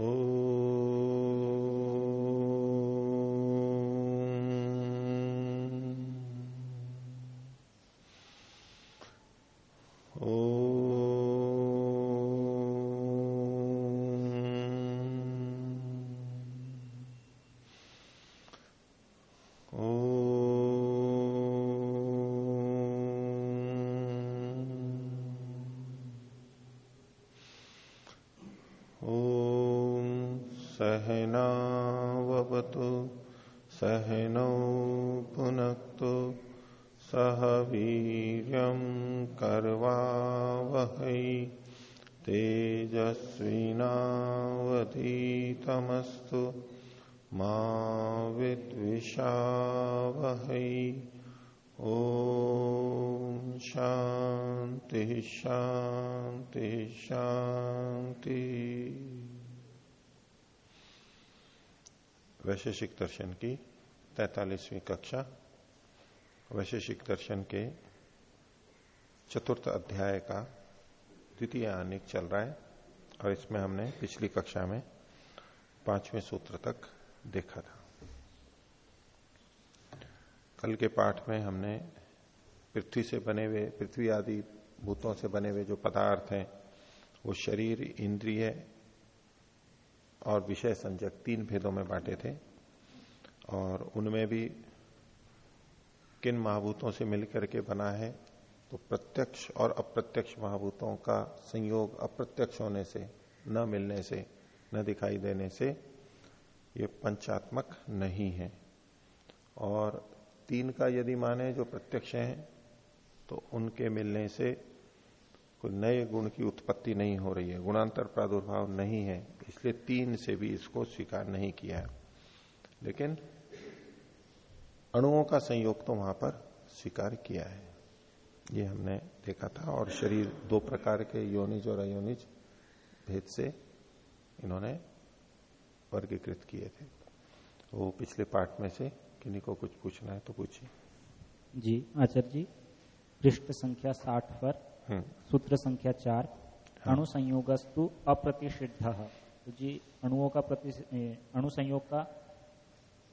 Oh. वैशेषिक दर्शन की तैतालीसवीं कक्षा, वैशेषिक दर्शन के चतुर्थ अध्याय का द्वितीय आनिक चल रहा है और इसमें हमने पिछली कक्षा में पाँचवें सूत्र तक देखा था। कल के पाठ में हमने पृथ्वी से बने हुए, पृथ्वी आदि भूतों से बने हुए जो पदार्थ हैं, वो शरीर, इंद्रिय और विषय संजक तीन भेदों में बांटे थे। और उनमें भी किन महाभूतों से मिलकर के बना है तो प्रत्यक्ष और अप्रत्यक्ष महाभूतों का संयोग अप्रत्यक्ष होने से, न मिलने से, न दिखाई देने से ये पंचात्मक नहीं है। और तीन का यदि माने जो प्रत्यक्ष हैं तो उनके मिलने से कोई नए गुण की उत्पत्ति नहीं हो रही है, गुणांतर प्रादुर्भाव नहीं है, इसलिए तीन से भी इसको स्वीकार नहीं किया है। लेकिन अणुओं का संयोग तो वहाँ पर स्वीकार किया है ये हमने देखा था और शरीर दो प्रकार के योनिज और अयोनिज भेद से इन्होंने वर्गीकृत किए थे वो पिछले पार्ट में से किन्हीं को कुछ पूछना है तो पूछिए जी आचार्य जी पृष्ठ संख्या साठ पर हम्म। सूत्र संख्या चार हाँ। अणु संयोगस्तु अप्रतिषिद्ध तो जी अणुओं का प्रति अणु संयोग का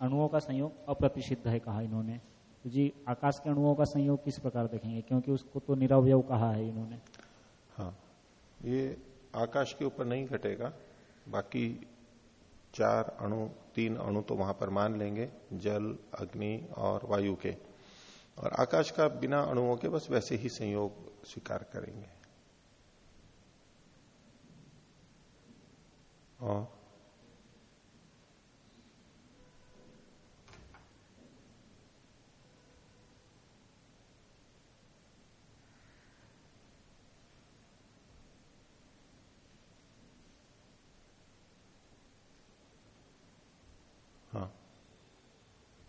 अणुओं का संयोग अप्रतिषिद्ध है कहा इन्होंने। तो जी, आकाश के अणुओं का संयोग किस प्रकार देखेंगे? क्योंकि उसको तो निरवय कहा है इन्होंने। हाँ ये आकाश के ऊपर नहीं घटेगा। बाकी चार अणु, तीन अणु तो वहाँ पर मान लेंगे, जल, अग्नि और वायु के। और आकाश का बिना अणुओं के बस वैसे ही संयोग स्वीकार करेंगे। और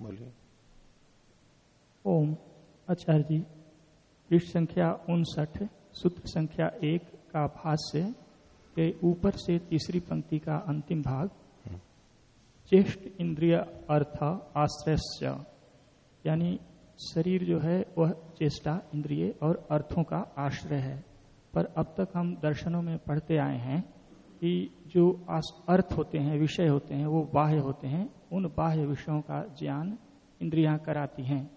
बोलिए। ओम आचार्य जी पृष्ठ संख्या उनसठ सूत्र संख्या एक का भाष्य के ऊपर से तीसरी पंक्ति का अंतिम भाग। चेष्ट इंद्रिय अर्थ आश्रय यानी शरीर जो है वह चेष्टा इंद्रिय और अर्थों का आश्रय है। पर अब तक हम दर्शनों में पढ़ते आए हैं कि जो अर्थ होते हैं विषय होते हैं वो बाह्य होते हैं। उन बाह्य विषयों का ज्ञान इंद्रियाँ कराती हैं।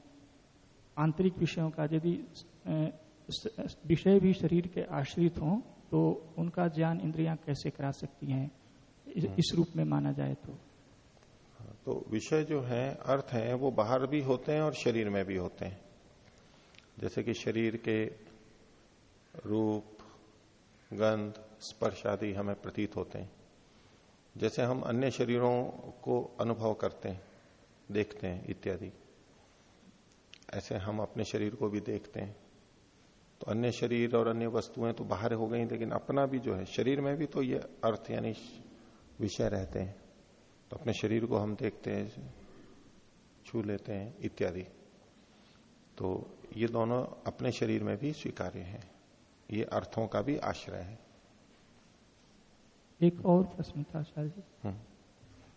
आंतरिक विषयों का यदि विषय भी शरीर के आश्रित हों तो उनका ज्ञान इंद्रियाँ कैसे करा सकती हैं? इस रूप में माना जाए तो। तो विषय जो है अर्थ है वो बाहर भी होते हैं और शरीर में भी होते हैं। जैसे कि शरीर के रूप गंध स्पर्श आदि हमें प्रतीत होते हैं। जैसे हम अन्य शरीरों को अनुभव करते हैं, देखते हैं इत्यादि। ऐसे हम अपने शरीर को भी देखते हैं। तो अन्य शरीर और अन्य वस्तुएँ तो बाहर हो गई, लेकिन अपना भी जो है, शरीर में भी तो ये अर्थ यानी विषय रहते हैं। तो अपने शरीर को हम देखते हैं, छू लेते हैं इत्यादि। तो ये दोनों अपने शरीर में भी स्वीकार्य हैं। ये अर्थों का भी आश्रय है। एक और प्रश्न था आचार्य जी हम्म।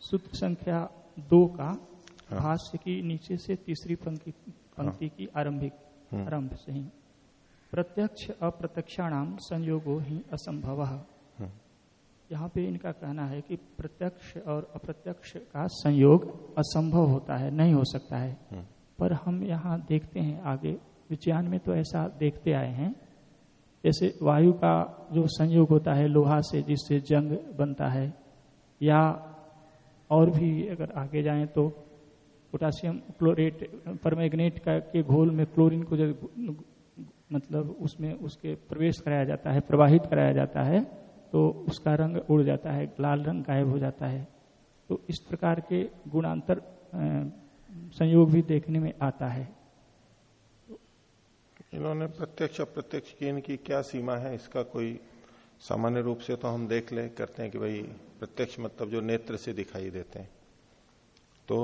सूत्र संख्या दो का हाँ। भाष्य की नीचे से तीसरी पंक्ति पंक्ति हाँ। की आरंभिक। आरंभ से ही प्रत्यक्ष अप्रत्यक्षाणाम संयोगो ही असंभव। यहाँ पे इनका कहना है कि प्रत्यक्ष और अप्रत्यक्ष का संयोग असंभव होता है नहीं हो सकता है। पर हम यहाँ देखते हैं आगे विज्ञान में तो ऐसा देखते आए हैं जैसे वायु का जो संयोग होता है, लोहा से जिससे जंग बनता है, या और भी अगर आगे जाएँ तो पोटासियम क्लोरेट, परमैग्नेट का के घोल में क्लोरीन को जब मतलब उसमें उसके प्रवेश कराया जाता है, प्रवाहित कराया जाता है तो उसका रंग उड़ जाता है, लाल रंग गायब हो जाता है। तो इस प्रकार के गुणांतर संयोग भी देखने में आता है। इन्होंने प्रत्यक्ष अप्रत्यक्ष की इनकी क्या सीमा है, इसका कोई सामान्य रूप से तो हम देख ले, करते हैं कि भाई प्रत्यक्ष मतलब जो नेत्र से दिखाई देते हैं। तो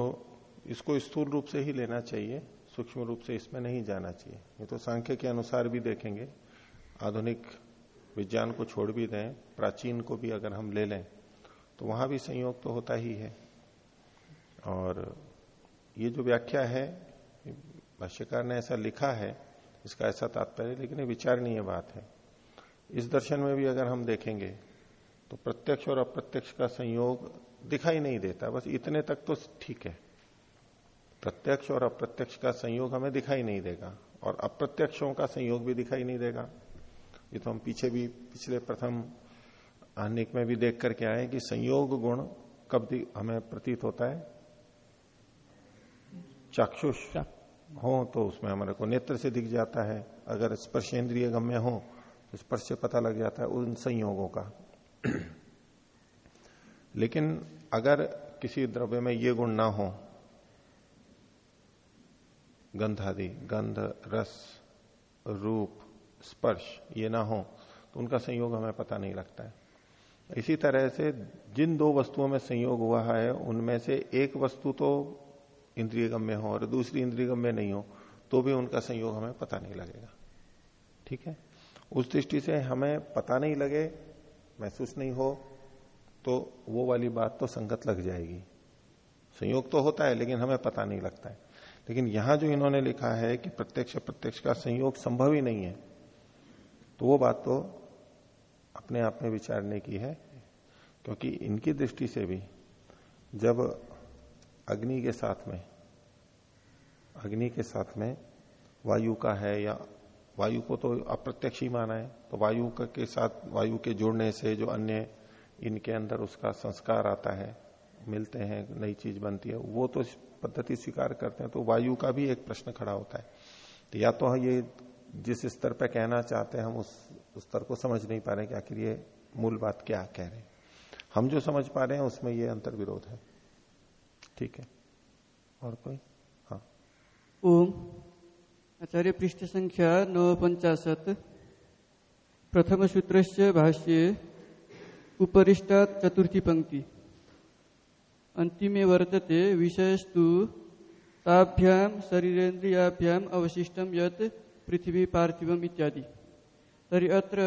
इसको स्थूल रूप से ही लेना चाहिए, सूक्ष्म रूप से इसमें नहीं जाना चाहिए। ये तो सांख्य के अनुसार भी देखेंगे, आधुनिक विज्ञान को छोड़ भी दें, प्राचीन को भी अगर हम ले लें तो वहाँ भी संयोग तो होता ही है। और ये जो व्याख्या है, भाष्यकार ने ऐसा लिखा है इसका ऐसा तात्पर्य, लेकिन ये विचारणीय बात है। इस दर्शन में भी अगर हम देखेंगे तो प्रत्यक्ष और अप्रत्यक्ष का संयोग दिखाई नहीं देता, बस इतने तक तो ठीक है। प्रत्यक्ष और अप्रत्यक्ष का संयोग हमें दिखाई नहीं देगा, और अप्रत्यक्षों का संयोग भी दिखाई नहीं देगा। ये तो हम पीछे भी, पिछले प्रथम अनेक में भी देख करके आए कि संयोग गुण कब हमें प्रतीत होता है। चाक्षुष। हो तो उसमें हमारे को नेत्र से दिख जाता है। अगर स्पर्शेंद्रिय गम्य हो तो स्पर्श से पता लग जाता है उन संयोगों का। लेकिन अगर किसी द्रव्य में ये गुण ना हो, गंध आदि, गंध, रस, रूप, स्पर्श ये ना हो तो उनका संयोग हमें पता नहीं लगता है। इसी तरह से जिन दो वस्तुओं में संयोग हुआ है, उनमें से एक वस्तु तो इंद्रिय गम्य हो और दूसरी इंद्रिय गम्य नहीं हो तो भी उनका संयोग हमें पता नहीं लगेगा। ठीक है? उस दृष्टि से हमें पता नहीं लगे, महसूस नहीं हो तो वो वाली बात तो संगत लग जाएगी। संयोग तो होता है, लेकिन हमें पता नहीं लगता है। लेकिन यहाँ जो इन्होंने लिखा है कि प्रत्यक्ष प्रत्यक्ष का संयोग संभव ही नहीं है तो वो बात तो अपने आप में विचारने की है, क्योंकि इनकी दृष्टि से भी जब अग्नि के साथ में अग्नि के साथ में वायु का है या वायु को तो अप्रत्यक्ष ही माना है तो वायु के साथ वायु के जुड़ने से जो अन्य इनके अंदर उसका संस्कार आता है, मिलते हैं, नई चीज़ बनती है, वो तो पद्धति स्वीकार करते हैं तो वायु का भी एक प्रश्न खड़ा होता है। तो या तो ये जिस स्तर पर कहना चाहते हैं, हम उस स्तर को समझ नहीं पा रहे कि आखिर ये मूल बात क्या कह रहे हैं। हम जो समझ पा रहे हैं, उसमें ये अंतर विरोध है। ठीक है? और कोई? ओम। आचार्य पृष्ठ संख्या नौ प्रथम सूत्र से भाष्य उपरिष्टा चतुर्थी पंक्ति। अंतिमे वर्तते विषयस्तु ताभ्याम शरीरेन्द्रियाभ्याम अवशिष्टम यत पृथ्वी पार्थिवम इत्यादि। तरी अत्र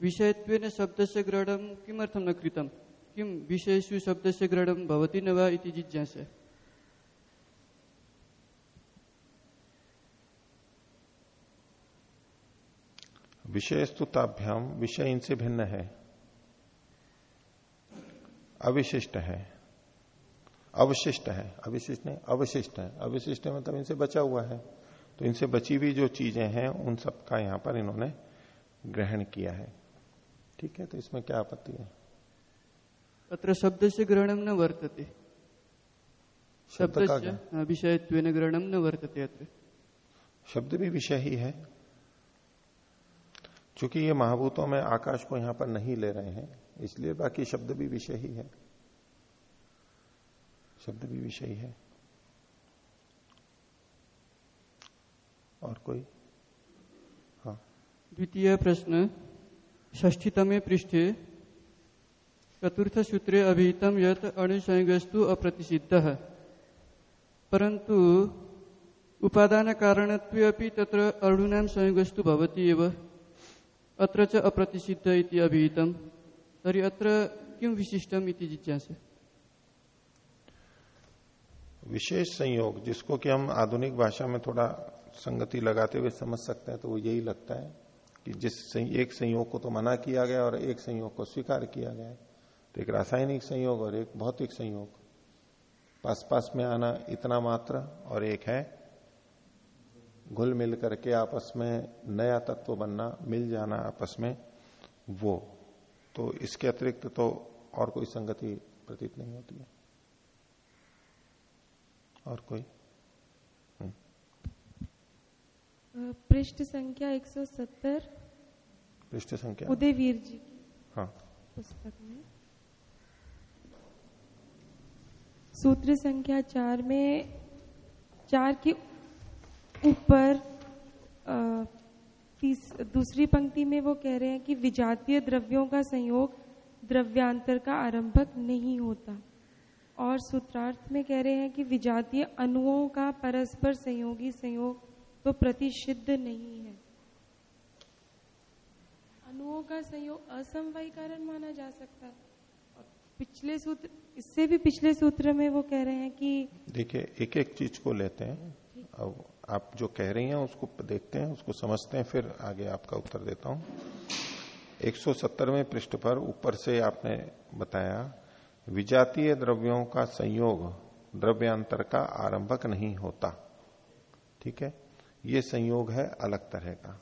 विषयत्वेन शब्दस्य ग्रहणं किमर्थं न कृतम किम विषयसु शब्दस्य ग्रहणं भवति न वा इति जिज्ञासा। विषयस्तुताभ्याम विषय इनसे भिन्न है। अविशिष्ट है। अवशिष्ट है। अविशिष्ट नहीं अवशिष्ट है। अविशिष्ट मतलब इनसे बचा हुआ है। तो इनसे बची हुई जो चीज़ें हैं उन सब का यहाँ पर इन्होंने ग्रहण किया है। ठीक है तो इसमें क्या आपत्ति है? अत्र शब्द से ग्रहणम न वर्तते। शब्द विषय ग्रहणम न वर्तते अत्र। शब्द भी विषय ही है। चूँकि ये महाभूतों में आकाश को यहाँ पर नहीं ले रहे हैं, इसलिए बाकी शब्द भी विषय ही। है शब्द भी विषय है। और कोई? हाँ। द्वितीय प्रश्न, षष्ठीतमे पृष्ठे चतुर्थ सूत्रे अभिहितम यत अणुसंयोगस्तु अप्रतिषिद्ध। परंतु उपादान कारणत्वे तत्र अणुनाम संयोगस्तु भवति एव। अत्र च अप्रतिषिद्ध इति अभिहितम तरी अत्र किम विशिष्टम इति जिज्ञासा विशेष संयोग, जिसको कि हम आधुनिक भाषा में थोड़ा संगति लगाते हुए समझ सकते हैं तो वो यही लगता है कि जिस एक संयोग को तो मना किया गया और एक संयोग को स्वीकार किया गया तो एक रासायनिक संयोग और एक भौतिक संयोग। पास पास में आना इतना मात्र और एक है। घुल मिल करके आपस में नया तत्व बनना मिल जाना आपस में वो। तो इसके अतिरिक्त तो और कोई संगति प्रतीत नहीं होती है। और कोई? हम्म। पृष्ठ संख्या 170 पृष्ठ संख्या? उदयवीर जी की हाँ। पुस्तक में। सूत्र संख्या चार में चार के ऊपर दूसरी पंक्ति में वो कह रहे हैं कि विजातीय द्रव्यों का संयोग द्रव्यांतर का आरंभक नहीं होता। और सूत्रार्थ में कह रहे हैं कि विजातीय अणुओं का परस्पर संयोगी संयोग तो प्रतिषिद्ध नहीं है। अणुओं का संयोग असमवाय कारण माना जा सकता है। और पिछले सूत्र इससे भी पिछले सूत्र में वो कह रहे हैं कि देखिए एक एक चीज़ को लेते हैं। अब आप जो कह रही हैं, उसको देखते हैं, उसको समझते हैं, फिर आगे आपका उत्तर देता हूँ। 170वें पृष्ठ पर ऊपर से आपने बताया, विजातीय द्रव्यों का संयोग द्रव्यांतर का आरंभक नहीं होता। ठीक है? ये संयोग है अलग तरह का।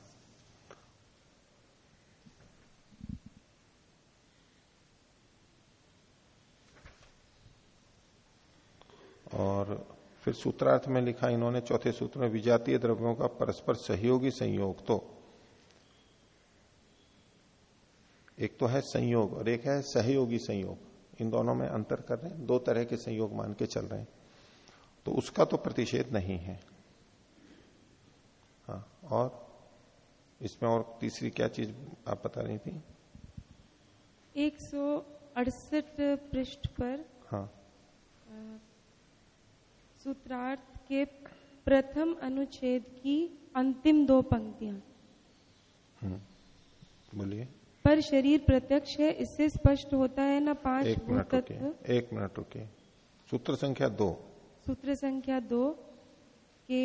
और फिर सूत्रार्थ में लिखा, इन्होंने चौथे सूत्र में, विजातीय द्रव्यों का परस्पर सहयोगी संयोग तो। एक तो है संयोग और एक है सहयोगी संयोग। इन दोनों में अंतर कर रहे हैं, दो तरह के संयोग मान के चल रहे हैं। तो उसका तो प्रतिषेध नहीं है। हाँ और इसमें और तीसरी क्या चीज़ आप बता रही थी? एक सौ अड़सठ पृष्ठ पर सूत्रार्थ के प्रथम अनुच्छेद की अंतिम दो पंक्तियाँ। हम्म, बोलिए। पर शरीर प्रत्यक्ष है इससे स्पष्ट होता है ना पाँच एक मिनट रुकिए एक मिनट रुकिए। सूत्र संख्या दो। सूत्र संख्या दो के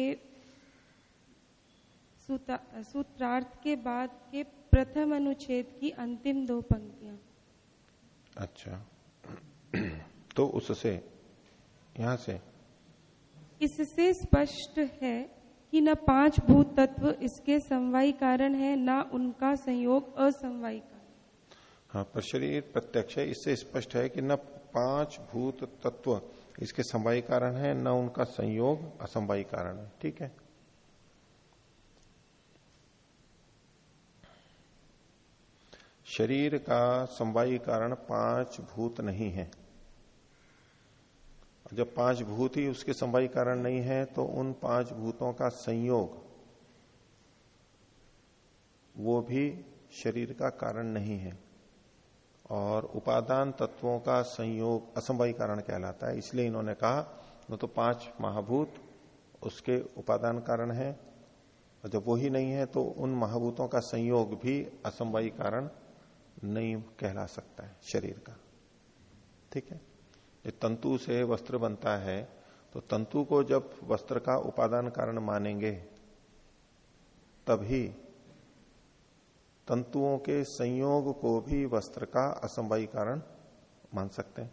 सूत्रार्थ के बाद के प्रथम अनुच्छेद की अंतिम दो पंक्तियाँ। अच्छा। तो उससे यहाँ से इससे स्पष्ट है कि न पाँच भूत तत्व इसके समवायी कारण है, न उनका संयोग असमवायी कारण। हाँ पर शरीर प्रत्यक्ष है, इससे स्पष्ट है कि न पाँच भूत तत्व इसके समवायी कारण है, न उनका संयोग असमवायी कारण है। ठीक है? शरीर का समवायी कारण पाँच भूत नहीं है। जब पाँच भूत ही उसके संवाई कारण नहीं है तो उन पाँच भूतों का संयोग, वो भी शरीर का कारण नहीं है। और उपादान तत्वों का संयोग असंभवी कारण कहलाता है। इसलिए इन्होंने कहा, न तो पाँच महाभूत उसके उपादान कारण है, और जब वही नहीं है तो उन महाभूतों का संयोग भी असंभवी कारण नहीं कहला सकता है शरीर का। ठीक है? तंतु से वस्त्र बनता है तो तंतु को जब वस्त्र का उपादान कारण मानेंगे, तभी तंतुओं के संयोग को भी वस्त्र का असंभवी कारण मान सकते हैं।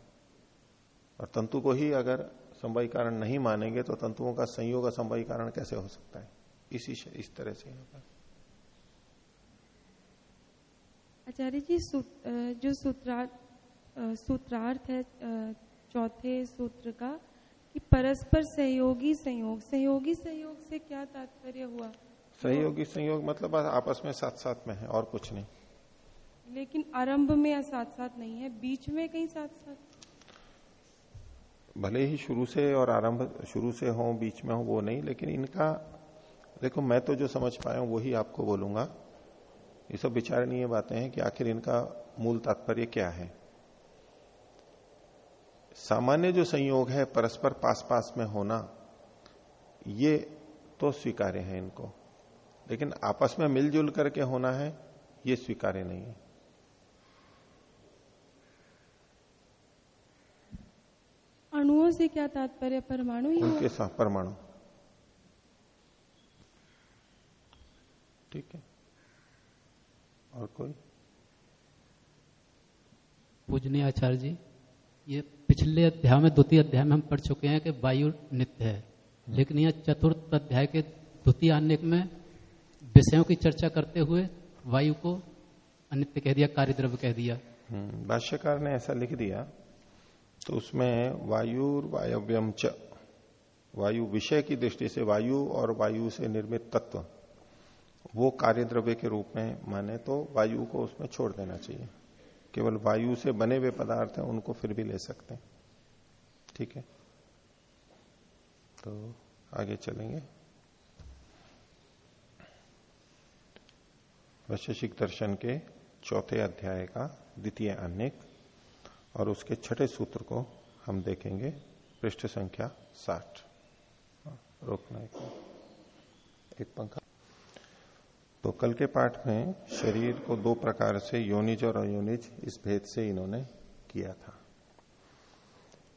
और तंतु को ही अगर संभवी कारण नहीं मानेंगे तो तंतुओं का संयोग असंभवी कारण कैसे हो सकता है? इसी इस तरह से यहाँ पर। आचार्य जी जो सूत्रार्थ सूत्रार्थ है चौथे सूत्र का कि परस्पर सहयोगी संयोग सहयोगी संयोग से क्या तात्पर्य हुआ? सहयोगी संयोग मतलब आपस में साथ साथ में है और कुछ नहीं। लेकिन आरंभ में या साथ साथ नहीं है बीच में कहीं साथ साथ भले ही शुरू से और आरंभ शुरू से हो बीच में हो वो नहीं लेकिन इनका देखो मैं तो जो समझ पाया हूँ वही आपको बोलूँगा। ये सब विचारणीय बातें हैं कि आखिर इनका मूल तात्पर्य क्या है। सामान्य जो संयोग है परस्पर पास पास में होना ये तो स्वीकार्य है इनको। लेकिन आपस में मिलजुल करके होना है ये स्वीकार्य नहीं है। अणुओं से क्या तात्पर्य? परमाणु ही उनके साथ परमाणु। ठीक है। और कोई? पूजनीय आचार्य जी ये पिछले अध्याय में द्वितीय अध्याय में हम पढ़ चुके हैं कि वायु नित्य है। लेकिन यह चतुर्थ अध्याय के द्वितीय अन्य में विषयों की चर्चा करते हुए वायु को अनित्य कह दिया कार्य द्रव्य कह दिया। हम्म, भाष्यकार ने ऐसा लिख दिया तो उसमें वायु वायव्यम च वायु विषय की दृष्टि से वायु और वायु से निर्मित तत्व वो कार्य द्रव्य के रूप में माने तो वायु को उसमें छोड़ देना चाहिए। केवल वायु से बने हुए पदार्थ हैं उनको फिर भी ले सकते हैं। ठीक है? तो आगे चलेंगे। वैशेषिक दर्शन के चौथे अध्याय का द्वितीय अनेक और उसके छठे सूत्र को हम देखेंगे पृष्ठ संख्या साठ। हाँ, रोकना एक, एक पंखा। तो कल के पाठ में शरीर को दो प्रकार से योनिज और अयोनिज इस भेद से इन्होंने किया था।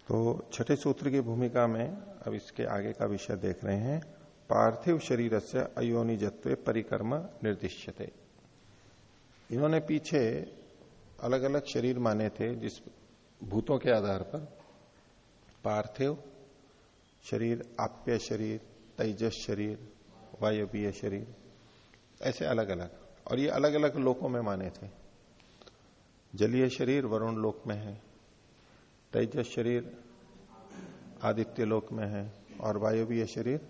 तो छठे सूत्र की भूमिका में अब इसके आगे का विषय देख रहे हैं। पार्थिव शरीर से अयोनिजत्व परिक्रम निर्दिश्यते। इन्होंने पीछे अलग अलग शरीर माने थे जिस भूतों के आधार पर। पार्थिव शरीर, आप्य शरीर, तेजस शरीर, वायवीय शरीर। ऐसे अलग अलग और ये अलग अलग लोकों में माने थे। जलीय शरीर वरुण लोक में है। तेजस शरीर आदित्य लोक में है। और वायवीय शरीर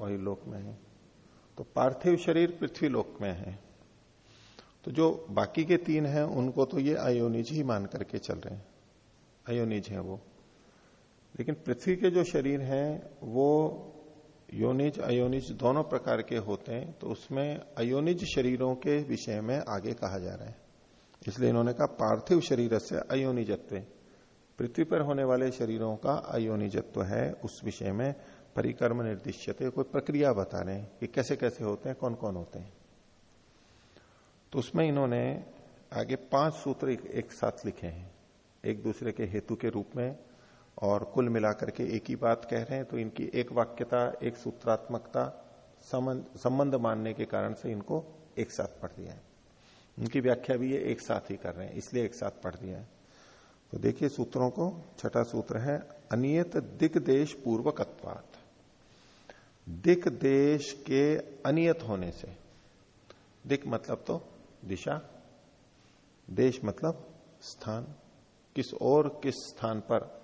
वही लोक में है। तो पार्थिव शरीर पृथ्वी लोक में है। तो जो बाकी के तीन हैं, उनको तो ये अयोनिज ही मान करके चल रहे हैं। अयोनिज है वो। लेकिन पृथ्वी के जो शरीर हैं, वो योनिज अयोनिज दोनों प्रकार के होते हैं तो उसमें अयोनिज शरीरों के विषय में आगे कहा जा रहा है। इसलिए इन्होंने कहा पार्थिव शरीर से अयोनिजत्व पृथ्वी पर होने वाले शरीरों का अयोनिजत्व है उस विषय में परिक्रम निर्दिश्यते कोई प्रक्रिया बता रहे हैं कि कैसे कैसे होते हैं कौन कौन होते हैं। तो उसमें इन्होंने आगे पाँच सूत्र एक, एक साथ लिखे हैं। एक दूसरे के हेतु के रूप में और कुल मिलाकर के एक ही बात कह रहे हैं तो इनकी एक वाक्यता, एक सूत्रात्मकता संबंध मानने के कारण से इनको एक साथ पढ़ दिया है। उनकी व्याख्या भी ये एक साथ ही कर रहे हैं, इसलिए एक साथ पढ़ दिया है। तो देखिए सूत्रों को, छठा सूत्र है, अनियत दिक देश पूर्वकत्वात। दिक देश के अनियत होने से दिक मतलब तो दिशा, देश मतलब स्थान, किस और किस स्थान पर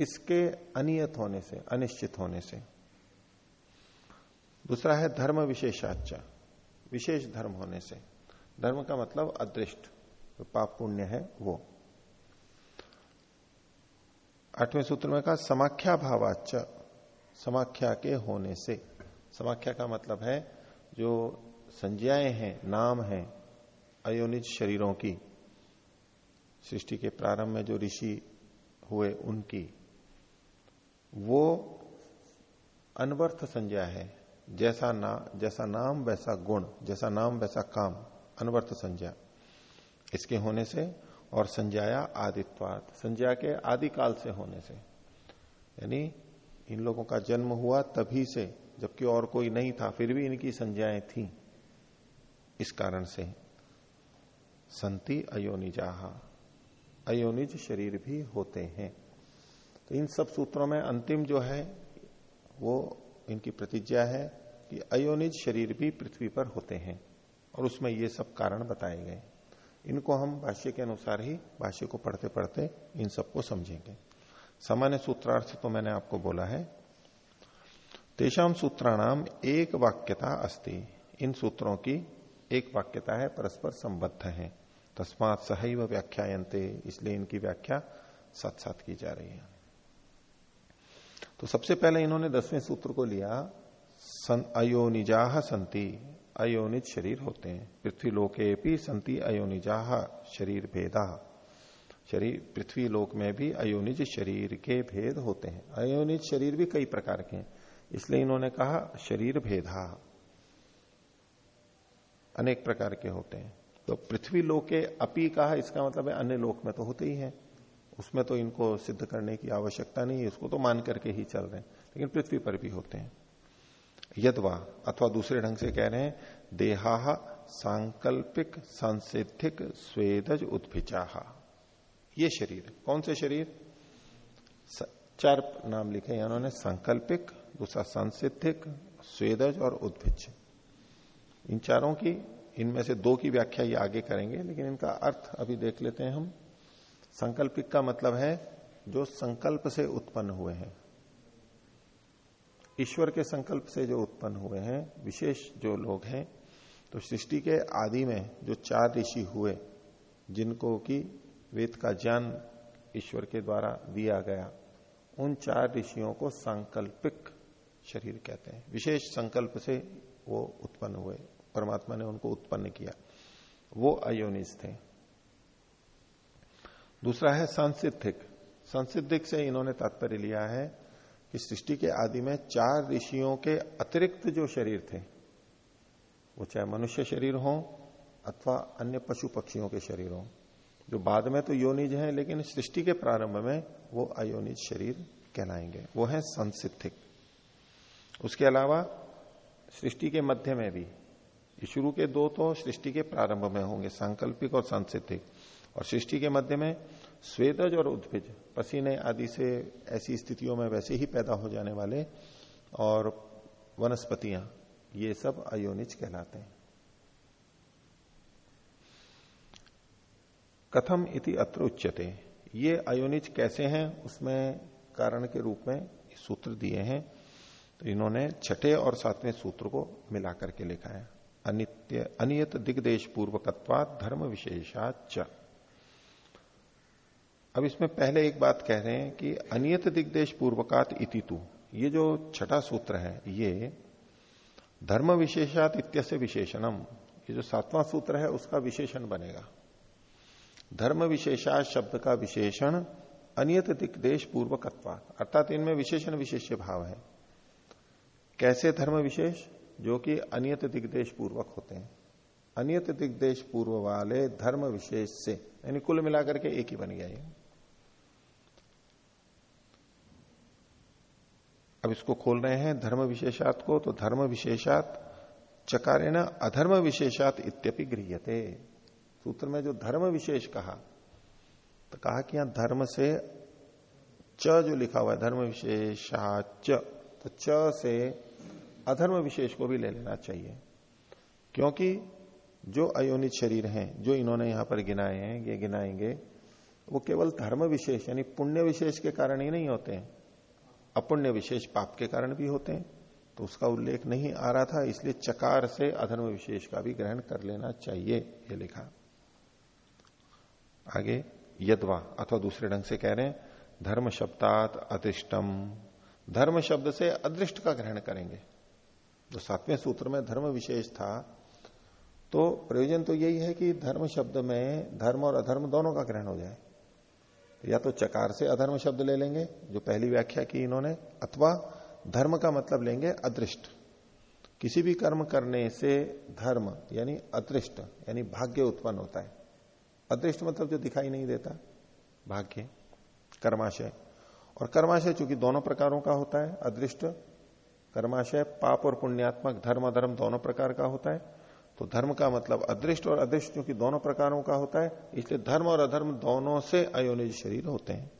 इसके अनियत होने से, अनिश्चित होने से। दूसरा है धर्म विशेषाचा विशेष धर्म होने से। धर्म का मतलब अदृष्ट, जो पाप पुण्य है, वो। आठवें सूत्र में कहा, समाख्या भावाच समाख्या के होने से। समाख्या का मतलब है जो संज्ञाएँ हैं, नाम हैं, अयोनिज शरीरों की, सृष्टि के प्रारंभ में जो ऋषि हुए, उनकी। वो अनवर्थ संज्ञा है। जैसा ना, जैसा नाम, वैसा गुण, जैसा नाम, वैसा काम, अनवर्थ संज्ञा। इसके होने से और संज्ञाया आदित्वात, संज्ञा के आदिकाल से होने से। यानी इन लोगों का जन्म हुआ तभी से, जबकि और कोई नहीं था, फिर भी इनकी संज्ञाएँ थी। इस कारण से संति अयोनिजाहा अयोनिज शरीर भी होते हैं। तो इन सब सूत्रों में अंतिम जो है, वो इनकी प्रतिज्ञा है कि अयोनिज शरीर भी पृथ्वी पर होते हैं और उसमें ये सब कारण बताए गए। इनको हम भाष्य के अनुसार ही, भाष्य को पढ़ते पढ़ते इन सबको समझेंगे। सामान्य सूत्रार्थ तो मैंने आपको बोला है। तेषाम सूत्राणाम एक वाक्यता अस्ति। इन सूत्रों की एक वाक्यता है, परस्पर संबद्ध है। तस्मात सहैव व्याख्यायंते इसलिए इनकी व्याख्या साथ साथ की जा रही है। तो सबसे पहले इन्होंने दसवें सूत्र को लिया अयोनिजाह संति अयोनिज शरीर होते हैं। पृथ्वी लोके भी संति अयोनिजाह शरीर भेदा। शरीर पृथ्वी लोक में भी अयोनिज शरीर के भेद होते हैं। अयोनिज शरीर भी कई प्रकार के हैं। इसलिए इन्होंने कहा, शरीर भेदा। अनेक प्रकार के होते हैं। तो पृथ्वी लोक अपी कहा, इसका मतलब है अन्य लोक में तो होते ही है। उसमें तो इनको सिद्ध करने की आवश्यकता नहीं है उसको तो मान करके ही चल रहे हैं, लेकिन पृथ्वी पर भी होते हैं। यदवा, अथवा दूसरे ढंग से कह रहे हैं, देहा सांकल्पिक सांसिधिक स्वेदज उद्भिचा ये शरीर, कौन से शरीर? चार नाम लिखे हैं उन्होंने, संकल्पिक, दूसरा सांसिधिक स्वेदज और उद्भिज। इन चारों की, इनमें से दो की व्याख्या ये आगे करेंगे, लेकिन इनका अर्थ अभी देख लेते हैं हम। संकल्पिक का मतलब है जो संकल्प से उत्पन्न हुए हैं। ईश्वर के संकल्प से जो उत्पन्न हुए हैं, विशेष जो लोग हैं तो सृष्टि के आदि में जो चार ऋषि हुए, जिनको की वेद का ज्ञान ईश्वर के द्वारा दिया गया, उन चार ऋषियों को सांकल्पिक शरीर कहते हैं। विशेष संकल्प से वो उत्पन्न हुए, परमात्मा ने उनको उत्पन्न किया। वो अयोनिस थे। दूसरा है सांसिधिक सांसिधिक से इन्होंने तात्पर्य लिया है कि सृष्टि के आदि में चार ऋषियों के अतिरिक्त जो शरीर थे, वो चाहे मनुष्य शरीर हो अथवा अन्य पशु पक्षियों के शरीर हो, जो बाद में तो योनिज हैं, लेकिन सृष्टि के प्रारंभ में वो अयोनिज शरीर कहलाएँगे। वो है संसिद्धिक। उसके अलावा सृष्टि के मध्य में भी शुरू के दो तो सृष्टि के प्रारंभ में होंगे, सांकल्पिक और सांसिधिक और सृष्टि के मध्य में स्वेदज और उद्भिज, पसीने आदि से ऐसी स्थितियों में वैसे ही पैदा हो जाने वाले और वनस्पतियाँ, ये सब अयोनिज कहलाते हैं। कथम इति अत्र उच्चते ये अयोनिज कैसे हैं, उसमें कारण के रूप में सूत्र दिए हैं। तो इन्होंने छठे और सातवें सूत्र को मिलाकर के लिखा है। अनित्य, अनियत दिग्देश पूर्वकत्वात धर्म विशेषा विशेषाच अब इसमें पहले एक बात कह रहे हैं कि अनियत दिग्देश पूर्वकात इतितु ये जो छठा सूत्र है, ये धर्म विशेषात इत्यस्य विशेषणम। ये जो सातवां सूत्र है, उसका विशेषण बनेगा। धर्म विशेषा शब्द का विशेषण अनियत दिग्देश पूर्वकत्वात। अर्थात इनमें विशेषण विशेष भाव है। कैसे धर्म विशेष? जो कि अनियत दिग्देश पूर्वक होते हैं। अनियत दिग्देश पूर्व वाले धर्म विशेष से, यानी कुल मिलाकर के एक ही बन गया ये। अब इसको खोल रहे हैं धर्म विशेषात को तो धर्म विशेषात चकारे न अधर्म विशेषात इत्यपि गृहते सूत्र में जो धर्म विशेष कहा तो कहा कि यहाँ धर्म से च जो लिखा हुआ है, धर्म विशेषाच तो च से अधर्म विशेष को भी ले लेना चाहिए। क्योंकि जो अयोनित शरीर हैं, जो इन्होंने यहाँ पर गिनाए हैं, ये गिनाएँगे, वो केवल धर्म विशेष, यानी पुण्य विशेष के कारण ही नहीं होते हैं। अपुण्य विशेष पाप के कारण भी होते हैं तो उसका उल्लेख नहीं आ रहा था, इसलिए चकार से अधर्म विशेष का भी ग्रहण कर लेना चाहिए, ये लिखा। आगे, यदवा, अथवा दूसरे ढंग से कह रहे हैं, धर्म शब्दात अधिष्टम धर्म शब्द से अदृष्ट का ग्रहण करेंगे। जो सातवें सूत्र में धर्म विशेष था तो प्रयोजन तो यही है कि धर्म शब्द में धर्म और अधर्म दोनों का ग्रहण हो जाए। या तो चकार से अधर्म शब्द ले लेंगे, जो पहली व्याख्या की इन्होंने, अथवा धर्म का मतलब लेंगे अदृष्ट। किसी भी कर्म करने से धर्म, यानी अदृष्ट, यानी भाग्य उत्पन्न होता है। अदृष्ट मतलब जो दिखाई नहीं देता, भाग्य, कर्माशय। और कर्माशय चूँकि दोनों प्रकारों का होता है, अदृष्ट, कर्माशय, पाप और पुण्यात्मक धर्म अधर्म दोनों प्रकार का होता है। तो धर्म का मतलब अदृष्ट और अदृष्ट क्योंकि दोनों प्रकारों का होता है, इसलिए धर्म और अधर्म दोनों से अयोनिज शरीर होते हैं।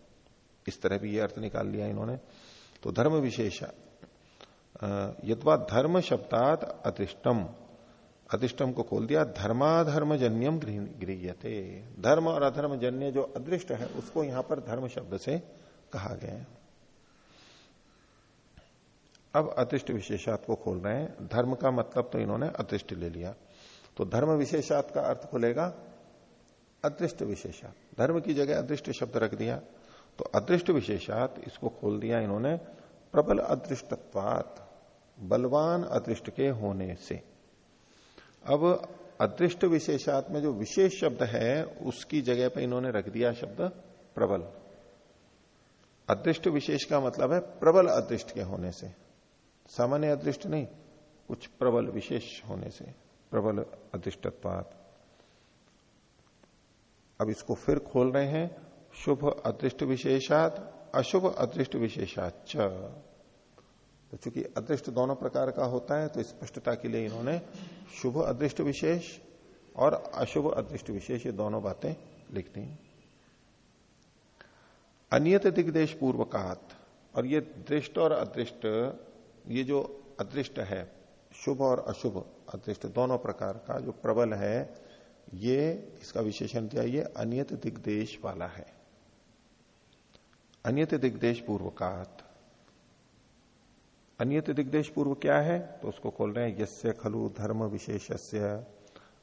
इस तरह भी ये अर्थ निकाल लिया इन्होंने। तो धर्म विशेष यदवा धर्म शब्दात अधिष्टम अधिष्टम को खोल दिया धर्माधर्म जन्यम गृहते धर्म और अधर्म जन्य जो अदृष्ट है, उसको यहाँ पर धर्म शब्द से कहा गया है। अब अदृष्ट विशेषात को खोल रहे हैं। धर्म का मतलब तो इन्होंने अदृष्ट ले लिया। तो धर्म विशेषात का अर्थ खुलेगा अदृष्ट विशेषात। धर्म की जगह अदृष्ट शब्द रख दिया। तो अदृष्ट विशेषात, इसको खोल दिया इन्होंने, प्रबल अदृष्टत्वात, बलवान अदृष्ट के होने से। अब अदृष्ट विशेषात में जो विशेष शब्द है, उसकी जगह पर इन्होंने रख दिया शब्द प्रबल। अदृष्ट विशेष का मतलब है प्रबल अदृष्ट के होने से। सामान्य अदृष्ट नहीं, कुछ प्रबल विशेष होने से। प्रबल अदृष्टत्वात। अब इसको फिर खोल रहे हैं, शुभ अदृष्ट विशेषात, अशुभ अदृष्ट विशेषात तो चूँकि अदृष्ट दोनों प्रकार का होता है तो स्पष्टता के लिए इन्होंने शुभ अदृष्ट विशेष और अशुभ अदृष्ट विशेष ये दोनों बातें लिख दी। अनियत दिग्देश पूर्व पूर्वकात, और ये दृष्ट और अदृष्ट, ये जो अदृष्ट है, शुभ और अशुभ अदृष्ट दोनों प्रकार का जो प्रबल है, ये इसका विशेषण दिया, ये अनियत दिग्देश वाला है। अनियत दिग्देश पूर्वकात। अनियत दिग्देश पूर्व क्या है? तो उसको खोल रहे हैं, यस्य खलु धर्म विशेषस्य,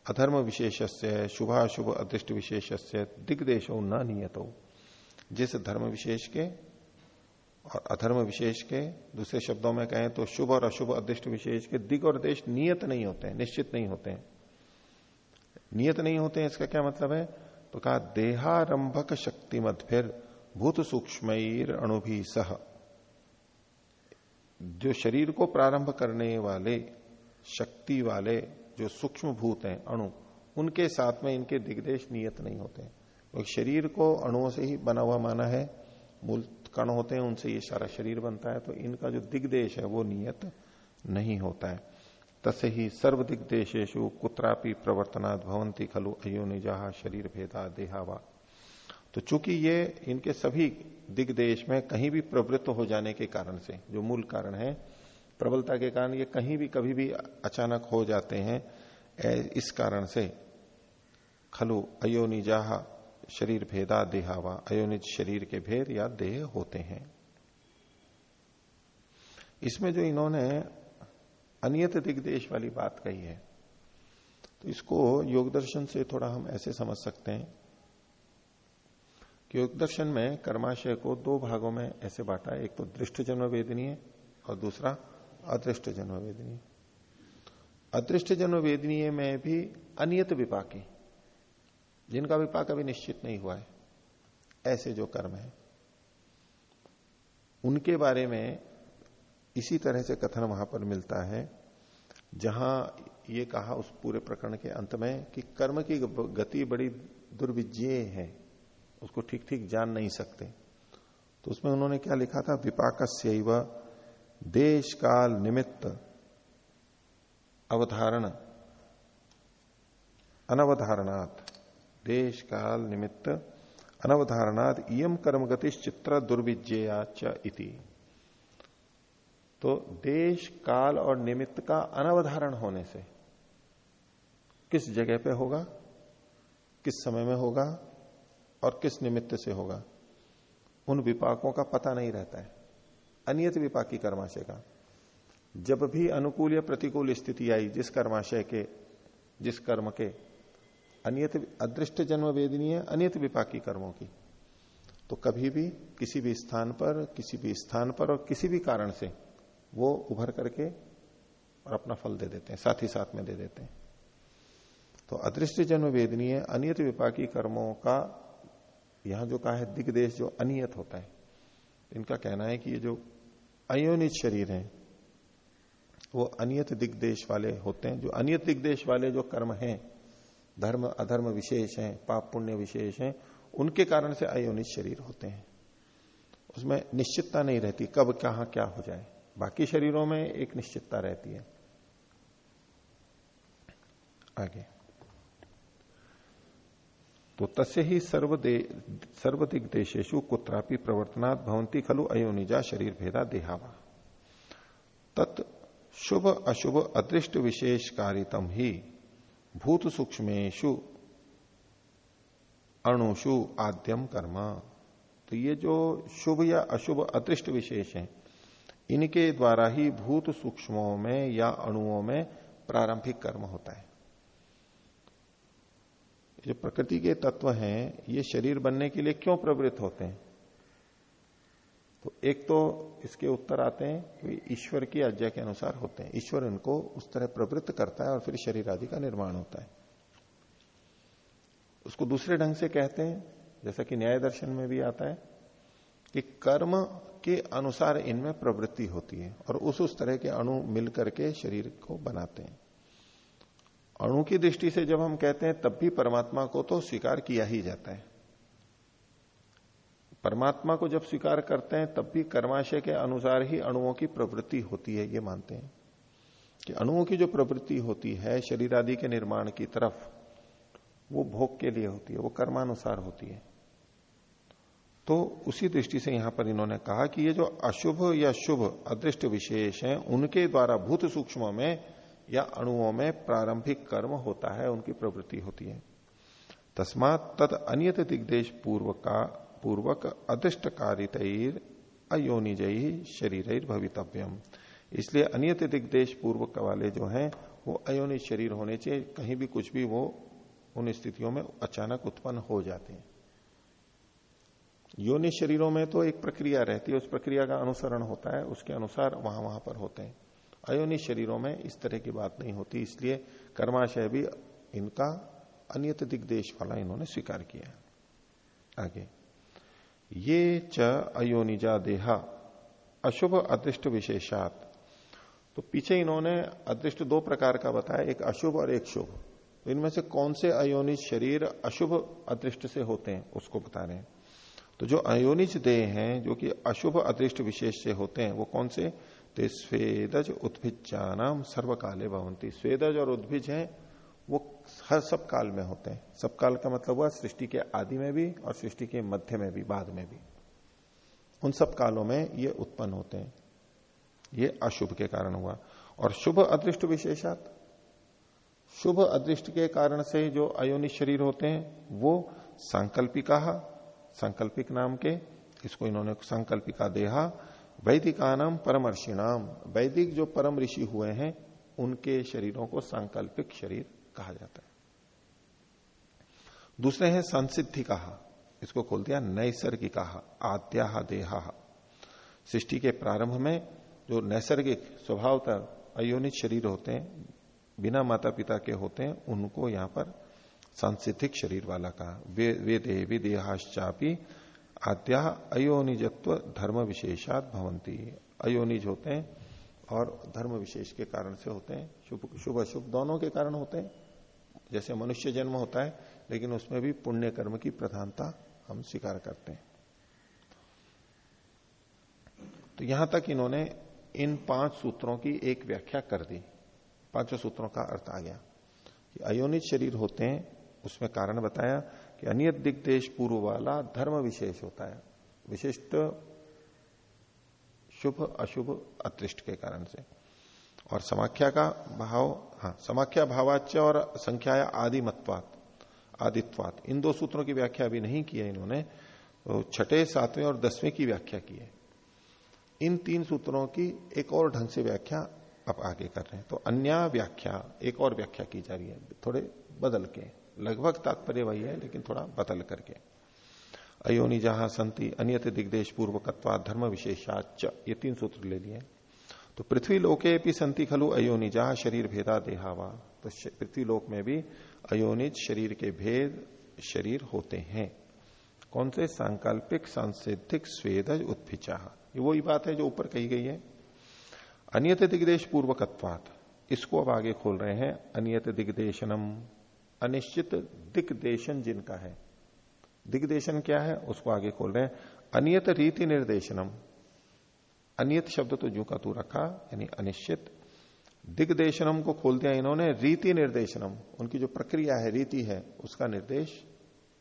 अधर्म विशेषस्य, शुभाशुभ अदृष्ट विशेषस्य, दिग्देशो न नियतो। जिस धर्म विशेष के और अधर्म विशेष के दूसरे शब्दों में कहें तो शुभ और अशुभ अदृष्ट विशेष के दिग और देश नियत नहीं होते हैं निश्चित नहीं होते हैं। नियत नहीं होते हैं, इसका क्या मतलब है? तो कहा, देहारंभक शक्ति मत फिर भूत सूक्ष्म अणुभी सह जो शरीर को प्रारंभ करने वाले, शक्ति वाले जो सूक्ष्म भूत हैं, अणु, उनके साथ में इनके दिग्देश नियत नहीं होते हैं। तो शरीर को अणुओं से ही बना हुआ माना है, मूल कण होते हैं, उनसे ये सारा शरीर बनता है तो इनका जो दिग्देश है, वो नियत नहीं होता है। तसे ही सर्व दिग्देशेशु कुत्रापि प्रवर्तनाद भवंती खलु अयोनिजा शरीर भेदा देहावा। तो चूँकि ये इनके सभी दिग्देश में कहीं भी प्रवृत्त हो जाने के कारण से, जो मूल कारण है, प्रबलता के कारण ये कहीं भी कभी भी अचानक हो जाते हैं इस कारण से, खलु अयोनिजा शरीर भेदा देहावा, अयोनिज शरीर के भेद या देह होते हैं। इसमें जो इन्होंने अनियत दिग्देश वाली बात कही है तो इसको योग दर्शन से थोड़ा हम ऐसे समझ सकते हैं कि योग दर्शन में कर्माशय को दो भागों में ऐसे बांटा है। एक तो दृष्ट जन्म वेदनीय और दूसरा अदृष्ट जन्म वेदनीय। अदृष्ट जन्म वेदनीय में भी अनियत विपाकी। जिनका विपाक अभी निश्चित नहीं हुआ है, ऐसे जो कर्म है, उनके बारे में इसी तरह से कथन वहाँ पर मिलता है, जहाँ ये कहा उस पूरे प्रकरण के अंत में कि कर्म की गति बड़ी दुर्विजय है, उसको ठीक ठीक जान नहीं सकते। तो उसमें उन्होंने क्या लिखा था? विपाक देश काल निमित्त अवधारण, अनवधारणात्। देश काल निमित्त अनवधारणाद इम कर्मगति चित्र दुर्विजयाच इति। तो देश काल और निमित्त का अनवधारण होने से किस जगह पे होगा, किस समय में होगा और किस निमित्त से होगा, उन विपाकों का पता नहीं रहता है। अनियत विपाकी कर्माशय का। जब भी अनुकूल या प्रतिकूल स्थिति आई जिस कर्माशय के, जिस कर्म के अनियत अदृष्ट जन्म वेदनी है अनियत विपाकी कर्मों की। तो कभी भी किसी भी स्थान पर, किसी भी स्थान पर और किसी भी कारण से वो उभर करके और अपना फल दे देते हैं, साथ ही साथ में दे देते हैं। तो अदृष्ट जन्म वेदनीय, अनियत विपाकी कर्मों का यहाँ जो कहा है दिग्देश, जो अनियत होता है, इनका कहना है कि ये जो अयोनित शरीर है, वो अनियत दिग्देश वाले होते हैं। जो अनियत दिग्देश वाले जो कर्म हैं धर्म, अधर्म विशेष हैं, पाप पुण्य विशेष हैं, उनके कारण से अयोनित शरीर होते हैं। उसमें निश्चितता नहीं रहती, कब, कहा, क्या हो जाए। बाकी शरीरों में एक निश्चितता रहती है। आगे। तो तस्य ही सर्वदे सर्वदिग्देशेशु कुत्रापि प्रवर्तनात् भवंती खलु अयोनिजा शरीर भेदा देहावा। तत् शुभ, अशुभ, अदृष्ट विशेष कारितम ही भूत सूक्ष्मेशु अणुषु आद्यम कर्म। तो ये जो शुभ या अशुभ अदृष्ट विशेष हैं, इनके द्वारा ही भूत सूक्ष्मों में या अणुओं में प्रारंभिक कर्म होता है। जो प्रकृति के तत्व हैं, ये शरीर बनने के लिए क्यों प्रवृत्त होते हैं? तो एक तो इसके उत्तर आते हैं कि ईश्वर की आज्ञा के अनुसार होते हैं। ईश्वर इनको उस तरह प्रवृत्त करता है और फिर शरीर आदि का निर्माण होता है। उसको दूसरे ढंग से कहते हैं, जैसा कि न्याय दर्शन में भी आता है, कि कर्म के अनुसार इनमें प्रवृत्ति होती है और उस उस तरह के अणु मिल करके शरीर को बनाते हैं। अणु की दृष्टि से जब हम कहते हैं, तब भी परमात्मा को तो स्वीकार किया ही जाता है। परमात्मा को जब स्वीकार करते हैं, तब भी कर्माशय के अनुसार ही अणुओं की प्रवृत्ति होती है, ये मानते हैं। कि अणुओं की जो प्रवृत्ति होती है, शरीर आदि के निर्माण की तरफ़, वो भोग के लिए होती है, वो कर्मानुसार होती है। तो उसी दृष्टि से यहाँ पर इन्होंने कहा कि ये जो अशुभ या शुभ अदृष्ट विशेष हैं, उनके द्वारा भूत सूक्ष्मों में या अणुओं में प्रारंभिक कर्म होता है, उनकी प्रवृत्ति होती है। तस्मात तद अनियत दिग्देश पूर्व का पूर्वक अदृष्ट कारित अयोनिजयी शरीर भवितव्यम इसलिए अनियत दिग्देश पूर्वक वाले जो हैं, वो अयोनित शरीर होने चाहिए, कहीं भी कुछ भी वो उन स्थितियों में अचानक उत्पन्न हो जाते हैं। योनि शरीरों में तो एक प्रक्रिया रहती है, उस प्रक्रिया का अनुसरण होता है, उसके अनुसार वहाँ वहाँ पर होते हैं। अयोनि शरीरों में इस तरह की बात नहीं होती, इसलिए कर्माशय भी इनका अनियत दिग्देश वाला इन्होंने स्वीकार किया आगे। ये च अयोनिजा देहा, अशुभ अदृष्ट विशेषात। तो पीछे इन्होंने अदृष्ट दो प्रकार का बताया, एक अशुभ और एक शुभ। तो इनमें से कौन से अयोनिज शरीर अशुभ अदृष्ट से होते हैं, उसको बता रहे हैं। तो जो अयोनिज देह हैं, जो कि अशुभ अदृष्ट विशेष से होते हैं, वो कौन से? स्वेदज नाम सर्वकाले भवंती स्वेदज और उद्भिज हैं हर सब काल में होते हैं। सब काल का मतलब हुआ सृष्टि के आदि में भी और सृष्टि के मध्य में भी, बाद में भी। उन सब कालों में ये उत्पन्न होते हैं। ये अशुभ के कारण हुआ। और शुभ अदृष्ट विशेषात, शुभ अदृष्ट के कारण से जो अयोनित शरीर होते हैं, वो सांकल्पिका, सांकल्पिक नाम के, इसको इन्होंने सांकल्पिका देहा वैदिका नाम परमर्षिणाम वैदिक जो परम ऋषि हुए हैं, उनके शरीरों को सांकल्पिक शरीर कहा जाता है। दूसरे हैं संसिद्धि कहा। इसको खोल दिया नैसर्गिक कहा आद्या, देहा। सृष्टि के प्रारंभ में जो नैसर्गिक स्वभावता अयोनित शरीर होते हैं, बिना माता पिता के होते हैं, उनको यहाँ पर सांसिधिक शरीर वाला कहा। वे वे देह विदेहाश्चापी आद्या अयोनिजत्व धर्म विशेषात भवंती अयोनिज होते हैं और धर्म विशेष के कारण से होते हैं। शुभ शुभ, अशुभ दोनों के कारण होते हैं। जैसे मनुष्य जन्म होता है लेकिन उसमें भी पुण्य कर्म की प्रधानता हम स्वीकार करते हैं। तो यहाँ तक इन्होंने इन पाँच सूत्रों की एक व्याख्या कर दी। पाँचों सूत्रों का अर्थ आ गया कि अयोनित शरीर होते हैं, उसमें कारण बताया कि अनियत दिग्देश पूर्व वाला धर्म विशेष होता है। विशिष्ट शुभ, अशुभ, अतृष्ट के कारण से। और समाख्या का भाव हाँ समाख्या भावाच्य और संख्या आदि मतवात आदित्वात। इन दो सूत्रों की व्याख्या अभी नहीं की है इन्होंने छठे, सातवें और दसवें की व्याख्या की है। इन तीन सूत्रों की एक और ढंग से व्याख्या अब आगे कर रहे हैं। तो अन्य व्याख्या, एक और व्याख्या की जा रही है, थोड़े बदल के। लगभग तात्पर्य वही है, लेकिन थोड़ा बदल करके। अयोनि जहाँ संति, अनियत दिग्देश पूर्वकत्वा धर्म विशेषाच ये तीन सूत्र ले लिए। तो पृथ्वी लोके भी संति खलु अयोनिजा शरीर भेदा देहावा। तो पृथ्वी लोक में भी अयोनिज शरीर के भेद शरीर होते हैं। कौन से? सांकल्पिक सांसिधिक स्वेदज उत्भिचा ये वही बात है जो ऊपर कही गई है। अनियत दिग्देश पूर्वकत्वात। इसको अब आगे खोल रहे हैं। अनियत दिग्देशनम। अनिश्चित दिग्देशन जिनका है। दिग्देशन क्या है? उसको आगे खोल रहे हैं। अनियत रीति निर्देशनम। अनियत शब्द तो जू का तू रखा, यानी अनिश्चित। दिग्देशनम को खोल दिया इन्होंने रीति निर्देशनम। उनकी जो प्रक्रिया है रीति है उसका निर्देश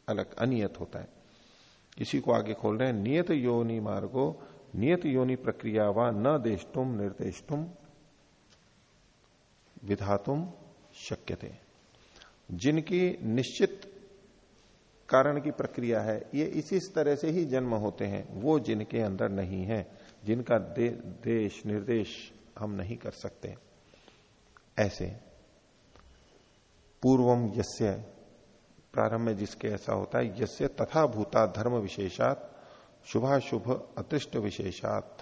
अलग अनियत होता है। इसी को आगे खोल रहे हैं नियत योनि मार्गो नियत योनि प्रक्रिया व न देशुम निर्देशुम विधातुम शक्य थे जिनकी निश्चित कारण की प्रक्रिया है ये इसी तरह से ही जन्म होते हैं। वो जिनके अंदर नहीं है जिनका दे, देश निर्देश हम नहीं कर सकते। ऐसे। पूर्वम यस्य, प्रारंभ में जिसके ऐसा होता है, यस्य तथा भूता धर्म विशेषात, शुभाशुभ अतृष्ट विशेषात।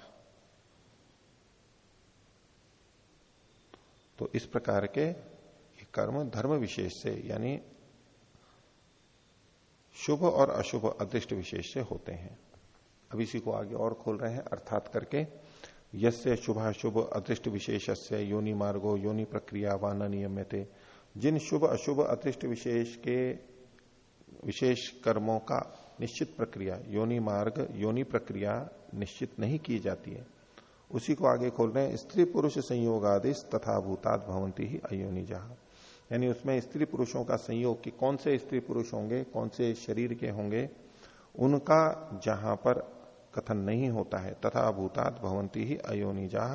तो इस प्रकार के कर्म धर्म विशेष से, यानी शुभ और अशुभ अदृष्ट विशेष से होते हैं। अब इसी को आगे और खोल रहे हैं, अर्थात करके यस्य शुभाशुभ अदृष्ट विशेष से योनि मार्गो योनि प्रक्रिया व नियमित जिन शुभ अशुभ अदृष्ट विशेष के विशेष कर्मों का निश्चित प्रक्रिया, योनि मार्ग, योनि प्रक्रिया निश्चित नहीं की जाती है, उसी को आगे खोल रहे हैं, स्त्री पुरुष संयोग आदेश तथा भूतात भवंती ही अयोनि जहा यानी उसमें स्त्री पुरुषों का संयोग कि कौन से स्त्री पुरुष होंगे, कौन से शरीर के होंगे, उनका जहाँ पर कथन नहीं होता है। तथा भूतात भवंती ही अयोनिजा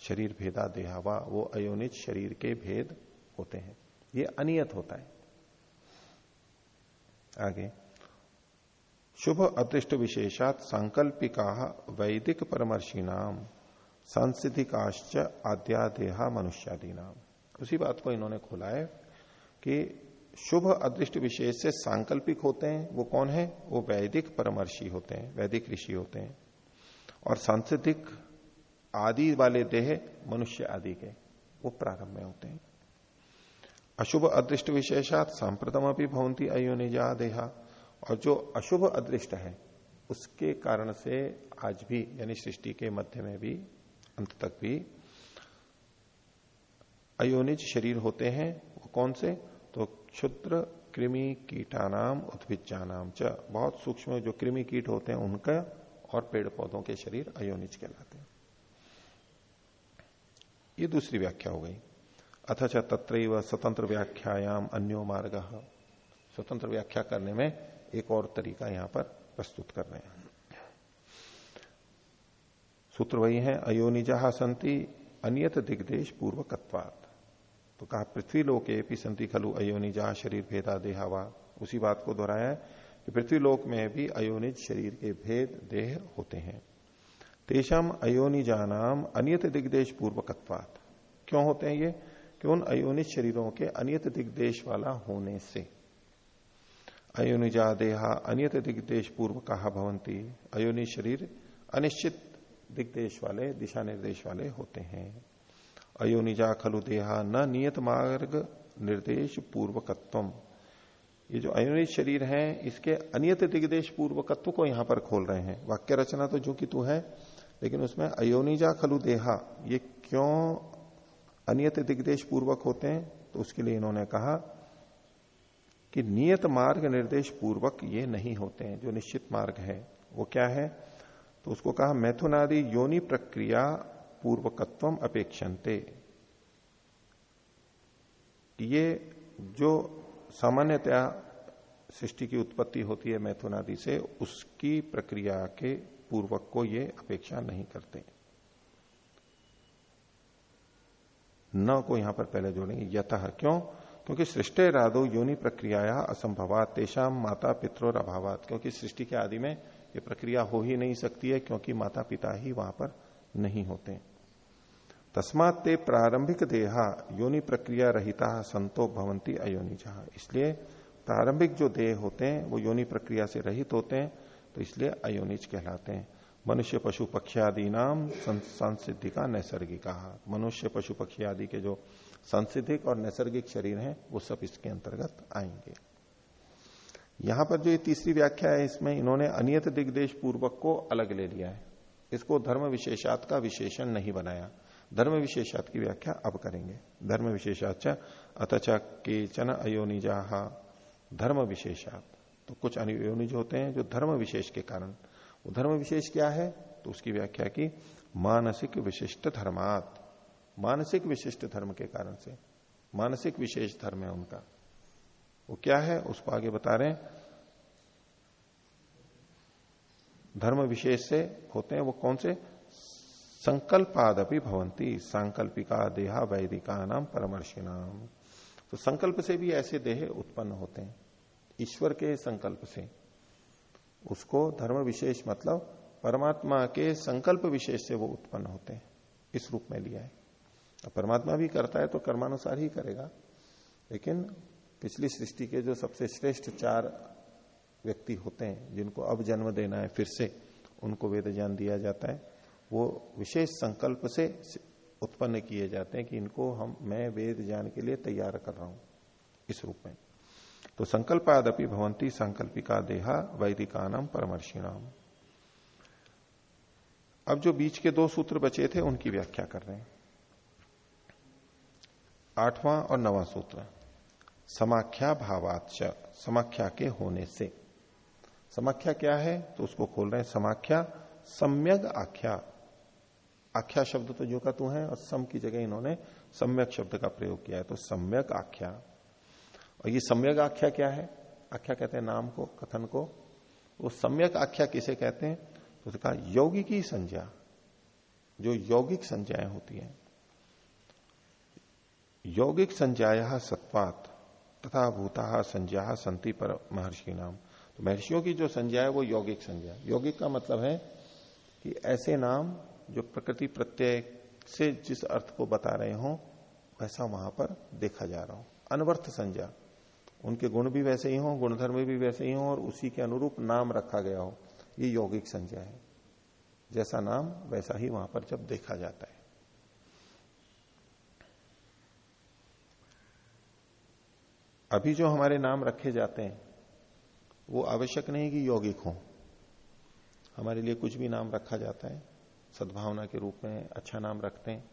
शरीर भेदा देहावा वो अयोनिज शरीर के भेद होते हैं। ये अनियत होता है। आगे। शुभ अदृष्ट विशेषात सांकल्पिका वैदिक परमर्शी नाम सांसिधिकाश्च आद्यादेहा मनुष्यादि नाम उसी बात को इन्होंने खोला है कि शुभ अदृष्ट विशेष से सांकल्पिक होते हैं, वो कौन है? वो वैदिक परमर्शी होते हैं, वैदिक ऋषि होते हैं। और सांस्कृतिक आदि वाले देह मनुष्य आदि के, वो प्रारंभ में होते हैं। अशुभ अदृष्ट विशेषात सांप्रतम अभी भवंती अयोनिजा देहा। और जो अशुभ अदृष्ट है, उसके कारण से आज भी, यानी सृष्टि के मध्य में भी, अंत तक भी अयोनिज शरीर होते हैं, वो कौन से? क्षुद्र कृमि कीटानाम नाम च। बहुत सूक्ष्म जो कृमि कीट होते हैं उनका और पेड़ पौधों के शरीर अयोनिज कहलाते हैं। ये दूसरी व्याख्या हो गई। अथच तत्र स्वतंत्र व्याख्यायाम अन्यो मार्ग। स्वतंत्र व्याख्या करने में एक और तरीका यहाँ पर प्रस्तुत कर रहे हैं। सूत्र वही है, अयोनिजा संति, अनियत दिग्देश पूर्वकत्वात। तो कहा पृथ्वी लोके भी संति खलु अयोनिजा शरीर भेदा देहावा। उसी बात को दोहराया कि पृथ्वी लोक में भी अयोनिज शरीर के भेद देह होते हैं। तेषम अयोनिजा नाम अनियत दिग्देश पूर्वकत्वात। क्यों होते हैं ये? कि उन अयोनिज शरीरों के अनियत दिग्देश वाला होने से। अयोनिजा देहा अनियत दिग्देश पूर्व कहा भवंती अयोनि शरीर अनिश्चित दिग्देश वाले दिशा निर्देश वाले होते हैं। अयोनिजा खलु देहा, न नियत मार्ग निर्देश पूर्वकत्व ये जो अयोनिज शरीर है, इसके अनियत दिग्देश पूर्वकत्व को यहाँ पर खोल रहे हैं। वाक्य रचना तो जो कि तू है, लेकिन उसमें अयोनिजा खलु देहा, ये क्यों अनियत दिग्देश पूर्वक होते हैं तो उसके लिए इन्होंने कहा कि नियत मार्ग निर्देश पूर्वक ये नहीं होते हैं, जो निश्चित मार्ग है, वो क्या है? तो उसको कहा, मैथुनादि योनि प्रक्रिया पूर्वकत्व अपेक्षन्ते। ये जो सामान्यतया सृष्टि की उत्पत्ति होती है मैथुनादि से, उसकी प्रक्रिया के पूर्वक को ये अपेक्षा नहीं करते। न को यहाँ पर पहले जोड़ेंगे यथ क्यों? क्योंकि सृष्टि राधो योनि प्रक्रिया असंभवात तेषाम माता पित्रोर अभावात। क्योंकि सृष्टि के आदि में ये प्रक्रिया हो ही नहीं सकती है, क्योंकि माता पिता ही वहाँ पर नहीं होते। तस्मात ते प्रारंभिक देहा योनि प्रक्रिया रहिता संतो भवंती अयोनि जहा इसलिए प्रारंभिक जो देह होते हैं, वो योनि प्रक्रिया से रहित होते हैं तो इसलिए अयोनिज कहलाते हैं। मनुष्य पशु पक्षी आदि नाम संसिद्धि का नैसर्गिका। मनुष्य पशु पक्षी आदि के जो सांसिधिक और नैसर्गिक शरीर हैं, वो सब इसके अंतर्गत आएँगे। यहाँ पर जो ये तीसरी व्याख्या है, इसमें इन्होंने अनियत दिग्देश पूर्वक को अलग ले लिया है। इसको धर्म विशेषात का विशेषण नहीं बनाया। धर्म विशेषात की व्याख्या अब करेंगे। धर्म विशेषाच अतचा के चन अयोनिजा धर्म विशेषात तो कुछ अनियोनिज होते हैं जो धर्म विशेष के कारण। वो धर्म विशेष क्या है? तो उसकी व्याख्या की मानसिक विशिष्ट धर्मात। मानसिक विशिष्ट धर्म के कारण से। मानसिक विशेष धर्म है उनका। वो क्या है? उसको आगे बता रहे हैं। धर्म विशेष से होते हैं वो कौन से? संकल्पादपि भवंती सांकल्पिका देहा वैदिका नाम परमर्शी नाम तो संकल्प से भी ऐसे देह उत्पन्न होते हैं, ईश्वर के संकल्प से। उसको धर्म विशेष मतलब परमात्मा के संकल्प विशेष से वो उत्पन्न होते हैं, इस रूप में लिया है। परमात्मा भी करता है तो कर्मानुसार ही करेगा, लेकिन पिछली सृष्टि के जो सबसे श्रेष्ठ चार व्यक्ति होते हैं, जिनको अब जन्म देना है फिर से, उनको वेद ज्ञान दिया जाता है। वो विशेष संकल्प से उत्पन्न किए जाते हैं कि इनको हम, मैं वेद ज्ञान के लिए तैयार कर रहा हूँ इस रूप में। तो संकल्पादपि भवंती संकल्पिका देहा वैदिका नाम अब जो बीच के दो सूत्र बचे थे, उनकी व्याख्या कर रहे हैं। आठवां और नवा सूत्र, समाख्या भावाच समाख्या के होने से। समाख्या क्या है? तो उसको खोल रहे हैं, समाख्या सम्यक आख्या। आख्या शब्द तो जो का तू है और सम की जगह इन्होंने सम्यक शब्द का प्रयोग किया है तो सम्यक आख्या। और ये सम्यक आख्या क्या है? आख्या कहते हैं नाम को, कथन को। वो सम्यक आख्या किसे कहते हैं? तो कहा योगी की संज्ञा। जो यौगिक संज्ञाएँ होती हैं। यौगिक संज्ञाया सत्वात तथा भूता संज्ञा संति पर महर्षि नाम। तो महर्षियों की जो संज्ञा है वो यौगिक संज्ञा। यौगिक का मतलब है कि ऐसे नाम जो प्रकृति प्रत्यय से जिस अर्थ को बता रहे हो, वैसा वहाँ पर देखा जा रहा हो। अनवर्थ संज्ञा। उनके गुण भी वैसे ही हो, गुणधर्म भी वैसे ही हो, और उसी के अनुरूप नाम रखा गया हो। ये यौगिक संज्ञा है। जैसा नाम, वैसा ही वहाँ पर जब देखा जाता है। अभी जो हमारे नाम रखे जाते हैं, वो आवश्यक नहीं कि यौगिक हो। हमारे लिए कुछ भी नाम रखा जाता है। सद्भावना के रूप में अच्छा नाम रखते हैं,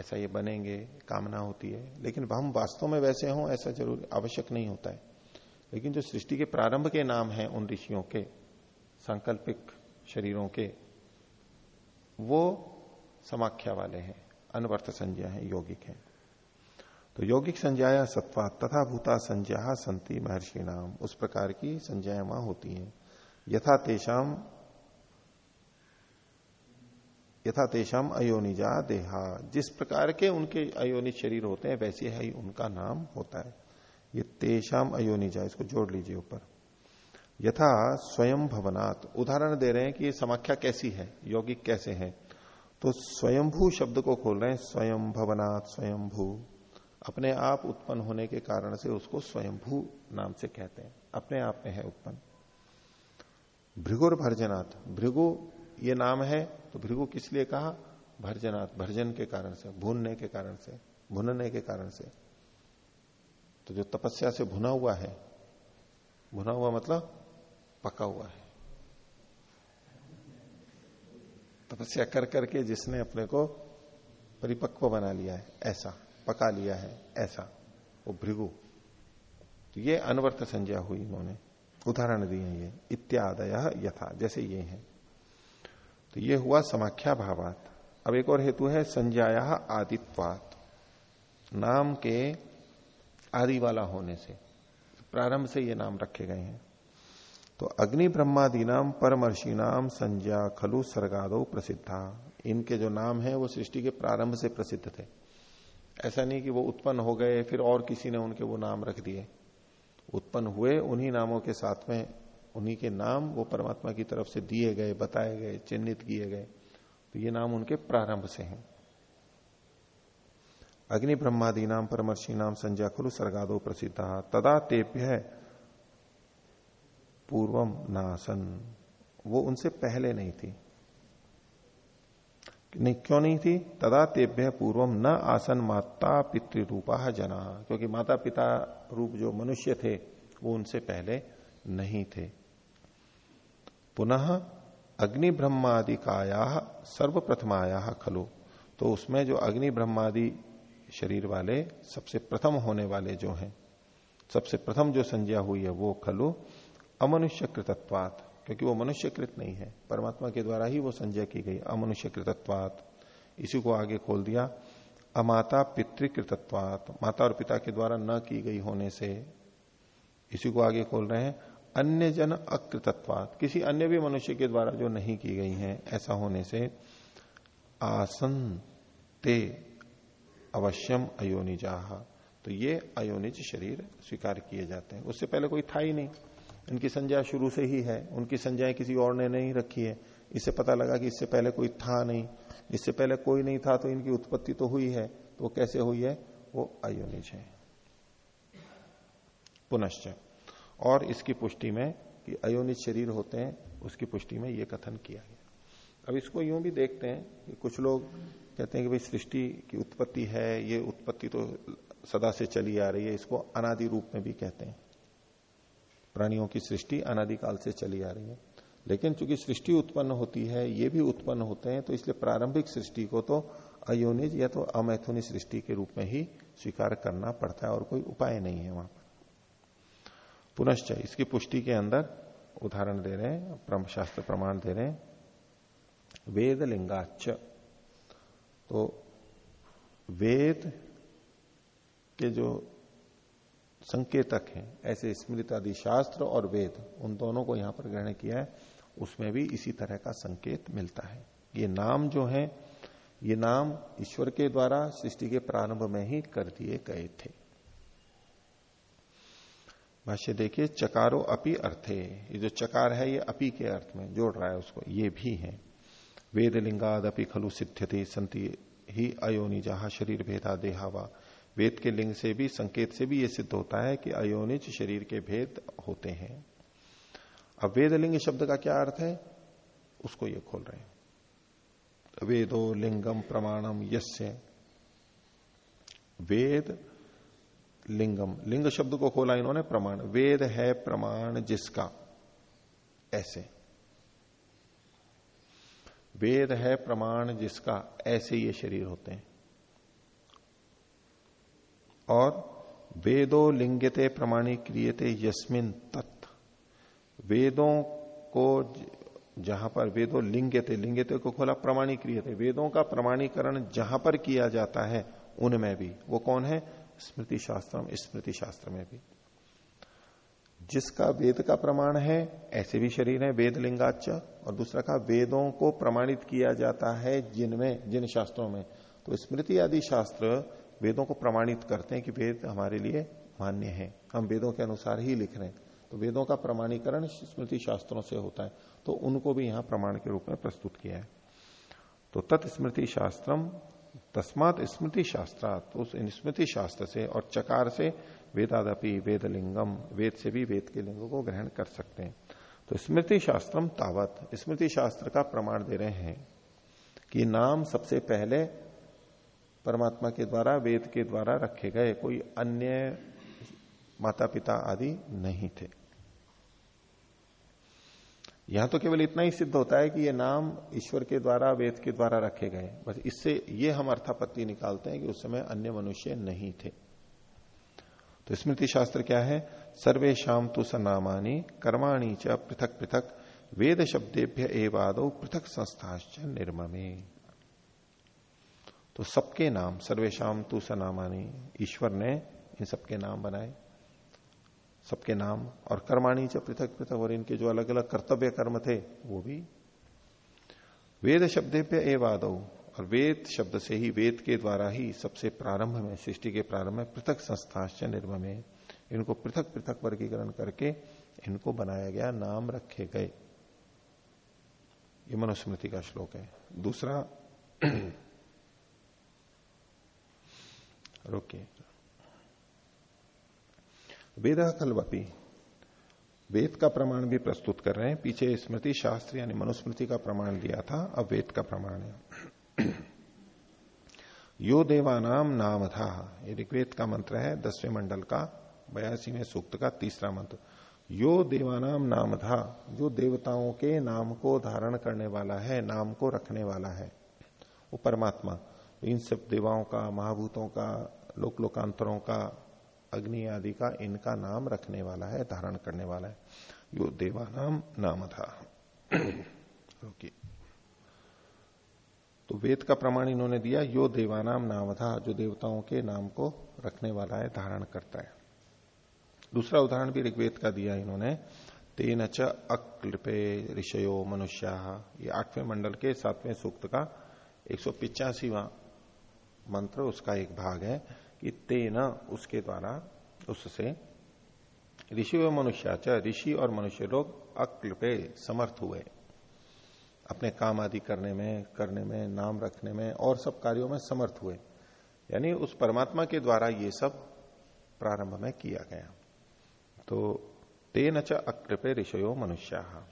ऐसा ये बनेंगे, कामना होती है। लेकिन हम वास्तव में वैसे हों, ऐसा ज़रूर आवश्यक नहीं होता है। लेकिन जो सृष्टि के प्रारंभ के नाम हैं उन ऋषियों के, सांकल्पिक शरीरों के, वो समाख्या वाले हैं अनवर्थ संज्ञा है, यौगिक है। तो यौगिक संज्ञाया सत्वा तथा भूता संज्ञा संति महर्षि नाम, उस प्रकार की संज्ञाएँ वहाँ होती हैं। यथा तेषाम यथा तेषाम अयोनिजा देहा जिस प्रकार के उनके अयोनिज शरीर होते हैं, वैसे ही उनका नाम होता है। ये तेषाम अयोनिजा इसको जोड़ लीजिए ऊपर। यथा स्वयं भवनात्। उदाहरण दे रहे हैं कि ये समाख्या कैसी है, यौगिक कैसे है। तो स्वयंभू शब्द को खोल रहे हैं, स्वयं भवनात्, स्वयंभू। अपने आप उत्पन्न होने के कारण से उसको स्वयंभू नाम से कहते हैं। अपने आप में है उत्पन्न। भृगुर भर्जनाथ भृगु, ये नाम है तो भृगु किस लिए कहा? भर्जनाथ भर्जन के कारण से, भूनने के कारण से, भुनने के कारण से। तो जो तपस्या से भुना हुआ है, भुना हुआ मतलब पका हुआ है। तपस्या कर करके जिसने अपने को परिपक्व बना लिया है, ऐसा, पका लिया है, ऐसा, वो भृगु। तो ये अनवर्त संज्ञा हुई इन्होंने। उदाहरण दिए ये, इत्यादय यथा, जैसे ये हैं। तो ये हुआ समाख्या भावात अब एक और हेतु है, संज्ञाया आदित्वात। नाम के आदि वाला होने से। प्रारंभ से ये नाम रखे गए हैं। तो अग्नि ब्रह्मादि नाम परमर्षि नाम संज्ञा खलु सर्गादो प्रसिद्धा। इनके जो नाम है, वो सृष्टि के प्रारंभ से प्रसिद्ध थे। ऐसा नहीं कि वो उत्पन्न हो गए, फिर और किसी ने उनके वो नाम रख दिए। उत्पन्न हुए उन्हीं नामों के साथ में उन्हीं के नाम वो परमात्मा की तरफ़ से दिए गए, बताए गए, चिन्हित किए गए। तो ये नाम उनके प्रारंभ से हैं। अग्नि ब्रह्मादि नाम परमर्षि नाम संजय खुलु सर्गादो प्रसिद्ध। तदा तेभ्य पूर्वम नासन। वो उनसे पहले नहीं थी। नहीं, क्यों नहीं थी? तदा तेभ्य पूर्वम न आसन माता पितृरूपा जना। क्योंकि माता पिता रूप जो मनुष्य थे, वो उनसे पहले नहीं थे। पुनः अग्नि ब्रह्मादि काया सर्वप्रथमाया खलु। तो उसमें जो अग्नि ब्रह्मादि शरीर वाले, सबसे प्रथम होने वाले जो हैं, सबसे प्रथम जो संज्ञा हुई है वो खलु अमनुष्य कृतत्वात क्योंकि वो मनुष्य कृत नहीं है। परमात्मा के द्वारा ही वो संज्ञा की गई अमनुष्य कृतत्वात इसी को आगे खोल दिया, अमाता पितृकृतत्वात। माता और पिता के द्वारा न की गई होने से, इसी को आगे खोल रहे हैं अन्य जन अकृतत्वात। किसी अन्य भी मनुष्य के द्वारा जो नहीं की गई हैं, ऐसा होने से आसन ते अवश्यम अयोनिजा। तो ये अयोनिज शरीर स्वीकार किए जाते हैं। उससे पहले कोई था ही नहीं। इनकी संज्ञा शुरू से ही है। उनकी संज्ञाएँ किसी और ने नहीं रखी है। इससे पता लगा कि इससे पहले कोई था नहीं। इससे पहले कोई नहीं था तो इनकी उत्पत्ति तो हुई है। तो कैसे हुई है? वो अयोनिज है। पुनश्च और इसकी पुष्टि में कि अयोनिज शरीर होते हैं, उसकी पुष्टि में ये कथन किया गया। अब इसको यूँ भी देखते हैं कि कुछ लोग कहते हैं कि भाई सृष्टि की उत्पत्ति है, ये उत्पत्ति तो सदा से चली आ रही है, इसको अनादि रूप में भी कहते हैं। प्राणियों की सृष्टि अनादिकाल से चली आ रही है। लेकिन चूँकि सृष्टि उत्पन्न होती है, ये भी उत्पन्न होते हैं तो इसलिए प्रारंभिक सृष्टि को तो अयोनिज या तो अमैथुनी सृष्टि के रूप में ही स्वीकार करना पड़ता है और कोई उपाय नहीं है वहाँ पर। पुनश्च इसकी पुष्टि के अंदर उदाहरण दे रहे हैं शास्त्र प्रमाण दे रहे हैं। वेद लिंगाच तो वेद के जो संकेतक हैं, ऐसे स्मृत आदि शास्त्र और वेद, उन दोनों को यहाँ पर ग्रहण किया है, उसमें भी इसी तरह का संकेत मिलता है। ये नाम जो है, ये नाम ईश्वर के द्वारा सृष्टि के प्रारंभ में ही कर दिए गए थे। भाष्य देखिए, चकारो अपि अर्थे। ये जो चकार है, ये अपि के अर्थ में जोड़ रहा है उसको। ये भी है। वेद लिंगाद अपि खलु सिद्ध्यति, संति ही अयोनि जहा शरीर भेदा देहावा। वेद के लिंग से भी, संकेत से भी ये सिद्ध होता है कि अयोनिज शरीर के भेद होते हैं। अब वेद लिंग शब्द का क्या अर्थ है? उसको ये खोल रहे हैं। वेदो लिंगम प्रमाणम यस्य। वेद लिंगम। लिंग शब्द को खोला इन्होंने, प्रमाण। वेद है प्रमाण जिसका। ऐसे। वेद है प्रमाण जिसका। ऐसे ये शरीर होते हैं। और वेदो लिंगते प्रमाणी क्रियते यस्मिन तत्। वेदों को जहाँ पर वेदो लिंगते लिंगते को खोला प्रमाणी क्रियते वेदों का प्रमाणीकरण जहाँ पर किया जाता है, उनमें भी। वो कौन है? स्मृति शास्त्र स्मृति शास्त्र में भी। जिसका वेद का प्रमाण है, ऐसे भी शरीर है, वेद लिंगाच और दूसरा का वेदों को प्रमाणित किया जाता है जिनमें, जिन शास्त्रों में। तो स्मृति आदि शास्त्र वेदों को प्रमाणित करते हैं कि वेद हमारे लिए मान्य है। हम वेदों के अनुसार ही लिख रहे हैं। तो वेदों का प्रमाणीकरण स्मृति शास्त्रों से होता है। तो उनको भी यहाँ प्रमाण के रूप में प्रस्तुत किया है। तो तत्स्मृति शास्त्रम तस्मात स्मृति शास्त्रात उस स्मृति शास्त्र से और चकार से वेदादपि वेद लिंगम वेद से भी वेद के लिंगों को ग्रहण कर सकते हैं। तो स्मृति शास्त्रम तावत, स्मृति शास्त्र का प्रमाण दे रहे हैं कि नाम सबसे पहले परमात्मा के द्वारा, वेद के द्वारा रखे गए कोई अन्य माता पिता आदि नहीं थे। यहाँ तो केवल इतना ही सिद्ध होता है कि ये नाम ईश्वर के द्वारा, वेद के द्वारा रखे गए बस इससे ये हम अर्थापत्ति निकालते हैं कि उस समय अन्य मनुष्य नहीं थे। तो स्मृति शास्त्र क्या है? सर्वे शाम तु सनामानी कर्माणी च पृथक पृथक वेद शब्देभ्य एवादो पृथक संस्थाश्च निर्ममे। तो सबके नाम सर्वेशम तु सनामानी ईश्वर ने इन सबके नाम बनाए। सबके नाम और कर्माणी च पृथक पृथक और इनके जो अलग अलग कर्तव्य कर्म थे, वो भी वेद शब्द पे एवाद और वेद शब्द से ही वेद के द्वारा ही सबसे प्रारंभ में, सृष्टि के प्रारंभ में पृथक संस्थाश्च निर्म में इनको पृथक पृथक वर्गीकरण करके इनको बनाया गया, नाम रखे गए। ये मनुस्मृति का श्लोक है। दूसरा, रोकिए। वेद कलवपी वेद का प्रमाण भी प्रस्तुत कर रहे हैं। पीछे स्मृति शास्त्र यानी मनुस्मृति का प्रमाण दिया था, अब वेद का प्रमाण है। यो देवानाम नाम था ये ऋग्वेद का मंत्र है, दसवें मंडल का बयासीवें सूक्त का तीसरा मंत्र। यो देवानाम नाम था जो देवताओं के नाम को धारण करने वाला है, नाम को रखने वाला है। वो परमात्मा। इन सब देवाओं का, महाभूतों का लोक लोकांतरों का अग्नि आदि का इनका नाम रखने वाला है, धारण करने वाला है। यो देवा नाम नाम था तो वेद का प्रमाण इन्होंने दिया, यो देवानाम नाम था जो देवताओं के नाम को रखने वाला है, धारण करता है। दूसरा उदाहरण भी ऋग्वेद का दिया इन्होंने, तेन च अक्लिपे ऋषयो मनुष्य। ये आठवें मंडल के सातवें सूक्त का एक सौ मंत्र, उसका एक भाग है। कि तेना उसके द्वारा, उससे। ऋषि व मनुष्याचा ऋषि और मनुष्य लोग अक्ल पे समर्थ हुए। अपने काम आदि करने में करने में, नाम रखने में और सब कार्यों में समर्थ हुए। यानी उस परमात्मा के द्वारा ये सब प्रारंभ में किया गया। तो तेन च अकृपे ऋषयो मनुष्या।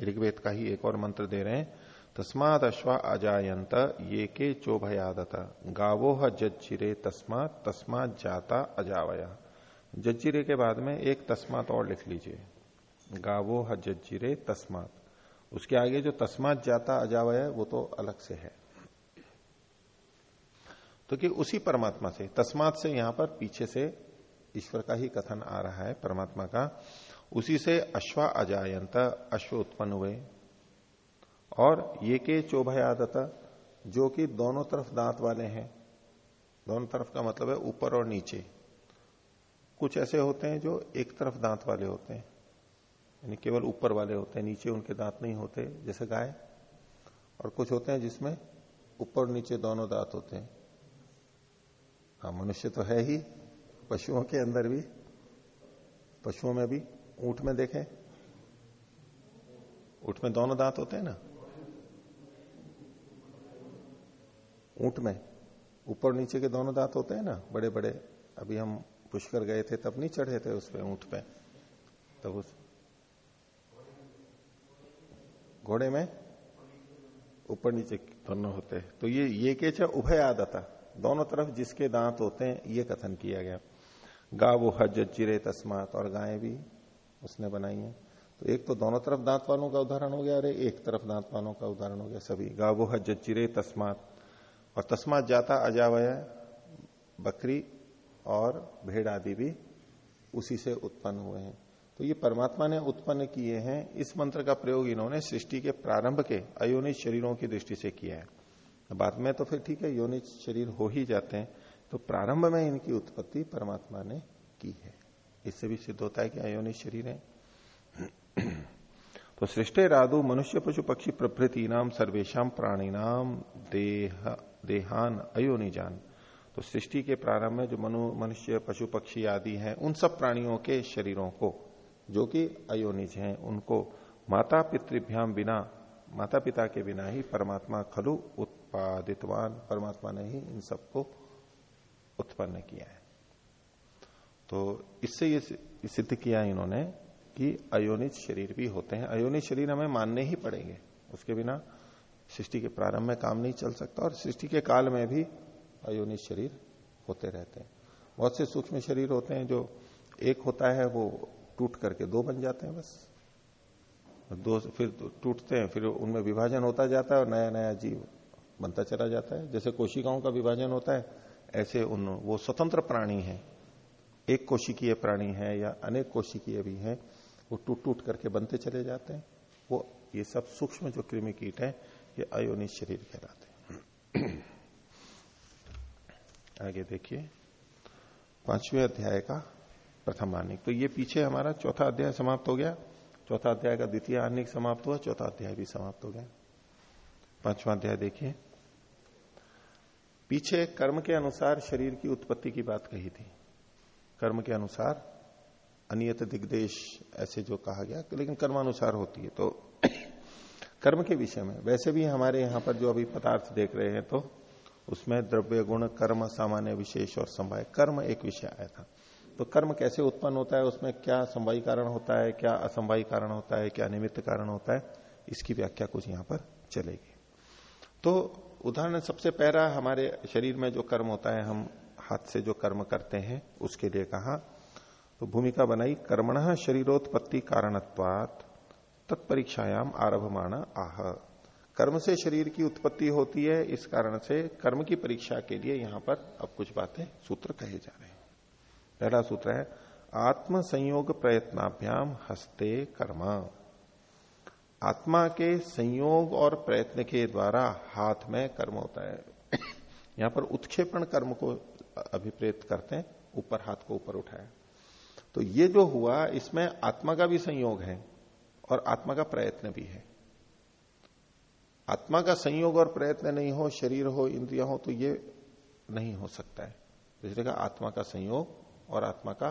ऋग्वेद का ही एक और मंत्र दे रहे हैं तस्माद अश्वा अजायंत ये के चोभयादत। गावो जज्जिरे तस्मात तस्मात जाता अजावया। जज्जिरे के बाद में एक तस्मात और लिख लीजिए। गावो जज्जिरे तस्मात। उसके आगे जो तस्मात जाता अजावया, वो तो अलग से है। तो कि उसी परमात्मा से, तस्मात से यहाँ पर पीछे से ईश्वर का ही कथन आ रहा है, परमात्मा का। उसी से अश्वा अजायंत अश्व उत्पन्न हुए। और ये के चोभयादत, जो कि दोनों तरफ़ दांत वाले हैं। दोनों तरफ़ का मतलब है ऊपर और नीचे। कुछ ऐसे होते हैं जो एक तरफ़ दांत वाले होते हैं, यानी केवल ऊपर वाले होते हैं, नीचे उनके दांत नहीं होते, जैसे गाय। और कुछ होते हैं जिसमें ऊपर नीचे दोनों दांत होते हैं। हाँ मनुष्य तो है ही, पशुओं के अंदर भी, पशुओं में भी। ऊँट में देखें, ऊँट में दोनों दांत होते हैं ना? ऊँट में, ऊपर नीचे के दोनों दांत होते हैं ना बड़े बड़े अभी हम पुष्कर गए थे, तब नहीं चढ़े थे उस पे ऊँट पे। तब उस घोड़े में? ऊपर नीचे दोनों होते हैं। तो ये ये के उभय आदता। दोनों तरफ़ जिसके दांत होते हैं, ये कथन किया गया। गा वो हज चिरे तस्मात, और गायें भी उसने बनाई है। तो एक तो दोनों तरफ़ दांत वालों का उदाहरण हो गया अरे एक तरफ़ दांत वालों का उदाहरण हो गया सभी। गा वो हज चिरे तस्मात और तस्मात जाता अजावय, बकरी और भेड़ आदि भी उसी से उत्पन्न हुए हैं। तो ये परमात्मा ने उत्पन्न किए हैं। इस मंत्र का प्रयोग इन्होंने सृष्टि के प्रारंभ के अयोनित शरीरों की दृष्टि से किया है। बाद में तो फिर ठीक है योनित शरीर हो ही जाते हैं। तो प्रारंभ में इनकी उत्पत्ति परमात्मा ने की है। इससे भी सिद्ध होता है कि अयोनित शरीर है। तो सृष्टि राधु मनुष्य पशु पक्षी प्रभृति नाम सर्वेशा प्राणी नाम देह देहान अयोनि जान तो सृष्टि के प्रारंभ में जो मनु, मनुष्य, पशु, पक्षी आदि हैं, उन सब प्राणियों के शरीरों को, जो कि अयोनिज हैं, उनको माता पितृभ्याम बिना माता पिता के बिना ही परमात्मा खलु उत्पादितवान, परमात्मा ने ही इन सबको उत्पन्न किया है। तो इससे ये सिद्ध किया इन्होंने कि अयोनिज शरीर भी होते हैं। अयोनिज शरीर हमें मानने ही पड़ेंगे, उसके बिना सृष्टि के प्रारंभ में काम नहीं चल सकता और सृष्टि के काल में भी अयोनित शरीर होते रहते हैं। बहुत से सूक्ष्म शरीर होते हैं जो एक होता है, वो टूट करके दो बन जाते हैं बस। दो फिर टूटते हैं, फिर उनमें विभाजन होता जाता है और नया नया जीव बनता चला जाता है। जैसे कोशिकाओं का विभाजन होता है, ऐसे उन, वो स्वतंत्र प्राणी है। एक कोशिकीय प्राणी है या अनेक कोशिकीय भी है, वो टूट टूट करके बनते चले जाते हैं। वो, ये सब सूक्ष्म जो कृमि कीट है ये अयोनित शरीर कहलाते हैं। आगे देखिए, पाँचवें अध्याय का प्रथम आनिक तो ये पीछे हमारा चौथा अध्याय समाप्त हो गया। चौथा अध्याय का द्वितीय आनिक समाप्त हुआ, चौथा अध्याय भी समाप्त हो गया। पांचवा अध्याय देखिए। पीछे कर्म के अनुसार शरीर की उत्पत्ति की बात कही थी। कर्म के अनुसार अनियत दिग्देश, ऐसे जो कहा गया, लेकिन कर्मानुसार होती है। तो कर्म के विषय में। वैसे भी हमारे यहाँ पर जो अभी पदार्थ देख रहे हैं तो उसमें द्रव्य गुण, कर्म, सामान्य विशेष और संवाय। कर्म एक विषय आया था। तो कर्म कैसे उत्पन्न होता है? उसमें क्या संवाई कारण होता है? क्या असंवाई कारण होता है? क्या निमित्त कारण होता है? इसकी व्याख्या कुछ यहाँ पर चलेगी। तो उदाहरण, सबसे पहला हमारे शरीर में जो कर्म होता है, हम हाथ से जो कर्म करते हैं, उसके लिए कहा तो भूमिका बनाई, कर्मण शरीरोत्पत्ति कारणत्वात। तत्परीक्षायाम आरभमाणा आह। कर्म से शरीर की उत्पत्ति होती है, इस कारण से कर्म की परीक्षा के लिए यहाँ पर अब कुछ बातें सूत्र कहे जा रहे हैं। पहला सूत्र है आत्म संयोग प्रयत्नाभ्याम हस्ते कर्म। आत्मा के संयोग और प्रयत्न के द्वारा हाथ में कर्म होता है। यहाँ पर उत्क्षेपण कर्म को अभिप्रेत करते हैं, ऊपर हाथ को ऊपर उठाया तो ये जो हुआ, इसमें आत्मा का भी संयोग है। और आत्मा का प्रयत्न भी है। आत्मा का संयोग और प्रयत्न नहीं हो, शरीर हो, इंद्रिया हो तो ये नहीं हो सकता है। इसलिए कहा आत्मा का संयोग और आत्मा का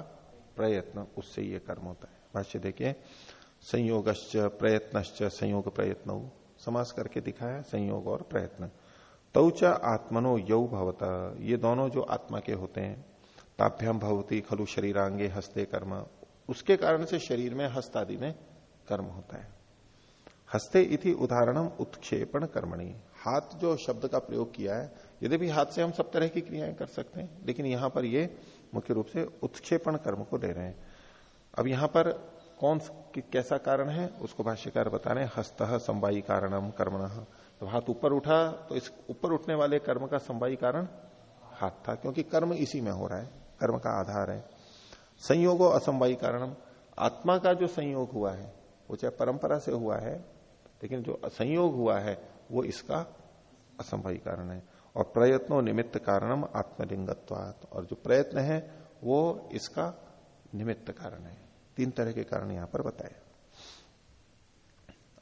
प्रयत्न, उससे ये कर्म होता है। भाष्य देखिए, संयोगश्च प्रयत्नश्च, संयोग प्रयत्न, समास करके दिखाया, संयोग और प्रयत्न। तौच आत्मनो यौ भवता, ये दोनों जो आत्मा के होते हैं ताभ्यम भवती खलु शरीरांगे हस्ते कर्म। उसके कारण से शरीर में हस्त आदि में कर्म होता है। हस्ते इति उदाहरणम उत्क्षेपण कर्मणी। हाथ जो शब्द का प्रयोग किया है यदि भी हाथ से हम सब तरह की क्रियाएँ कर सकते हैं, लेकिन यहाँ पर ये मुख्य रूप से उत्क्षेपण कर्म को ले रहे हैं। अब यहाँ पर कौन कैसा कारण है, उसको भाष्यकार बता रहे हैं, हस्त संवाई कारणम कर्मण। तो हाथ ऊपर उठा तो इस ऊपर उठने वाले कर्म का संवाई कारण हाथ था, क्योंकि कर्म इसी में हो रहा है, कर्म का आधार है। संयोगो असंवाई कारणम। आत्मा का जो संयोग हुआ है वो चाहे परंपरा से हुआ है, लेकिन जो संयोग हुआ है, वो इसका असंभवी कारण है। और प्रयत्नों निमित्त कारणम आत्मलिंगत्वात। और जो प्रयत्न है, वो इसका निमित्त कारण है। तीन तरह के कारण यहाँ पर बताए।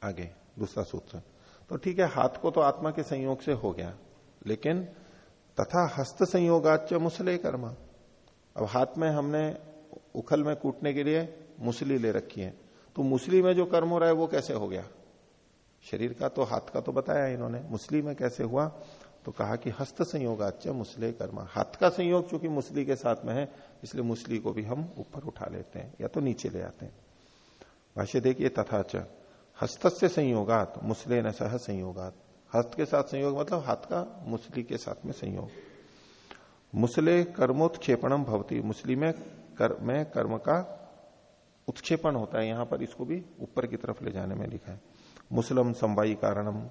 आगे, दूसरा सूत्र। तो ठीक है, हाथ को तो आत्मा के संयोग से हो गया, लेकिन तथा हस्त संयोगाच मुसले कर्म। अब हाथ में हमने उखल में कूटने के लिए मुसली ले रखी है। तो मुसली में जो कर्म हो रहा है वो कैसे हो गया? शरीर का तो हाथ का तो बताया इन्होंने। मुसली में कैसे हुआ? तो कहा कि हस्त संयोगाच मुसले कर्म। हाथ का संयोग चूँकि मुसली के साथ में है इसलिए मुसली को भी हम ऊपर उठा लेते हैं या तो नीचे ले आते हैं। भाष्य देखिए तथा च। हस्त से संयोगात मुसले न सह संयोगात। हस्त के साथ संयोग मतलब हाथ का मुसली के साथ में संयोग। मुसले कर्मोत्क्षेपणम भवती। मुसली में कर, में कर्म का उत्क्षेपण होता है, यहाँ पर इसको भी ऊपर की तरफ़ ले जाने में लिखा है। मुस्लिम संवाई कारणम।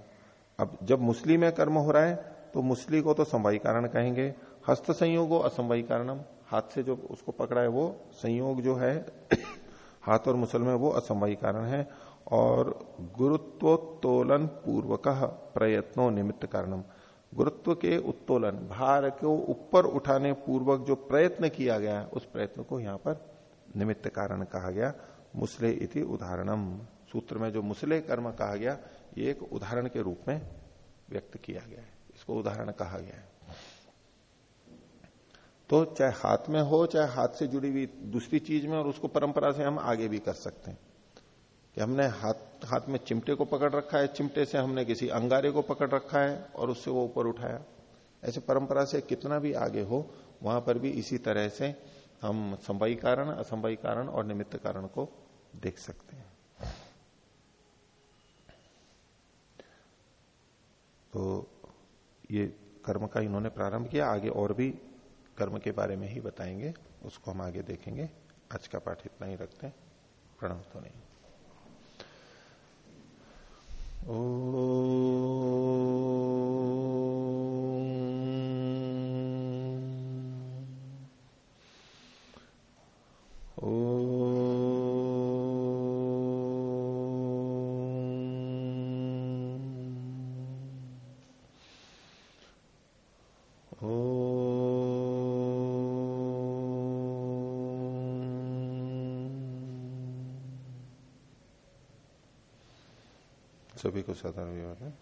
अब जब मुस्लिम में कर्म हो रहा है तो मुसली को तो संवाई कारण कहेंगे। हस्त संयोग असंवाई कारणम। हाथ से जो उसको पकड़ा है, वो संयोग जो है, हाथ और मुसल में वो असंवाई कारण है। और गुरुत्वोत्तोलन पूर्वक प्रयत्नों निमित्त कारणम। गुरुत्व के उत्तोलन, भार को ऊपर उठाने पूर्वक जो प्रयत्न किया गया है, उस प्रयत्न को यहाँ पर निमित्त कारण कहा गया, मुसले इति उदाहरणम। सूत्र में जो मुसले कर्म कहा गया, ये एक उदाहरण के रूप में व्यक्त किया गया है। इसको उदाहरण कहा गया है। तो चाहे हाथ में हो, चाहे हाथ से जुड़ी हुई दूसरी चीज़ में और उसको परंपरा से हम आगे भी कर सकते हैं। कि हमने हाथ हाथ में चिमटे को पकड़ रखा है, चिमटे से हमने किसी अंगारे को पकड़ रखा है और उससे वो ऊपर उठाया। ऐसे परंपरा से कितना भी आगे हो, वहाँ पर भी इसी तरह से हम संवाई कारण, असंभवी कारण और निमित्त कारण को देख सकते हैं। तो ये कर्म का इन्होंने प्रारंभ किया, आगे और भी कर्म के बारे में ही बताएँगे, उसको हम आगे देखेंगे। आज का पाठ इतना ही रखते हैं, प्रणव तो नहीं। सभी को साधारण विवाद है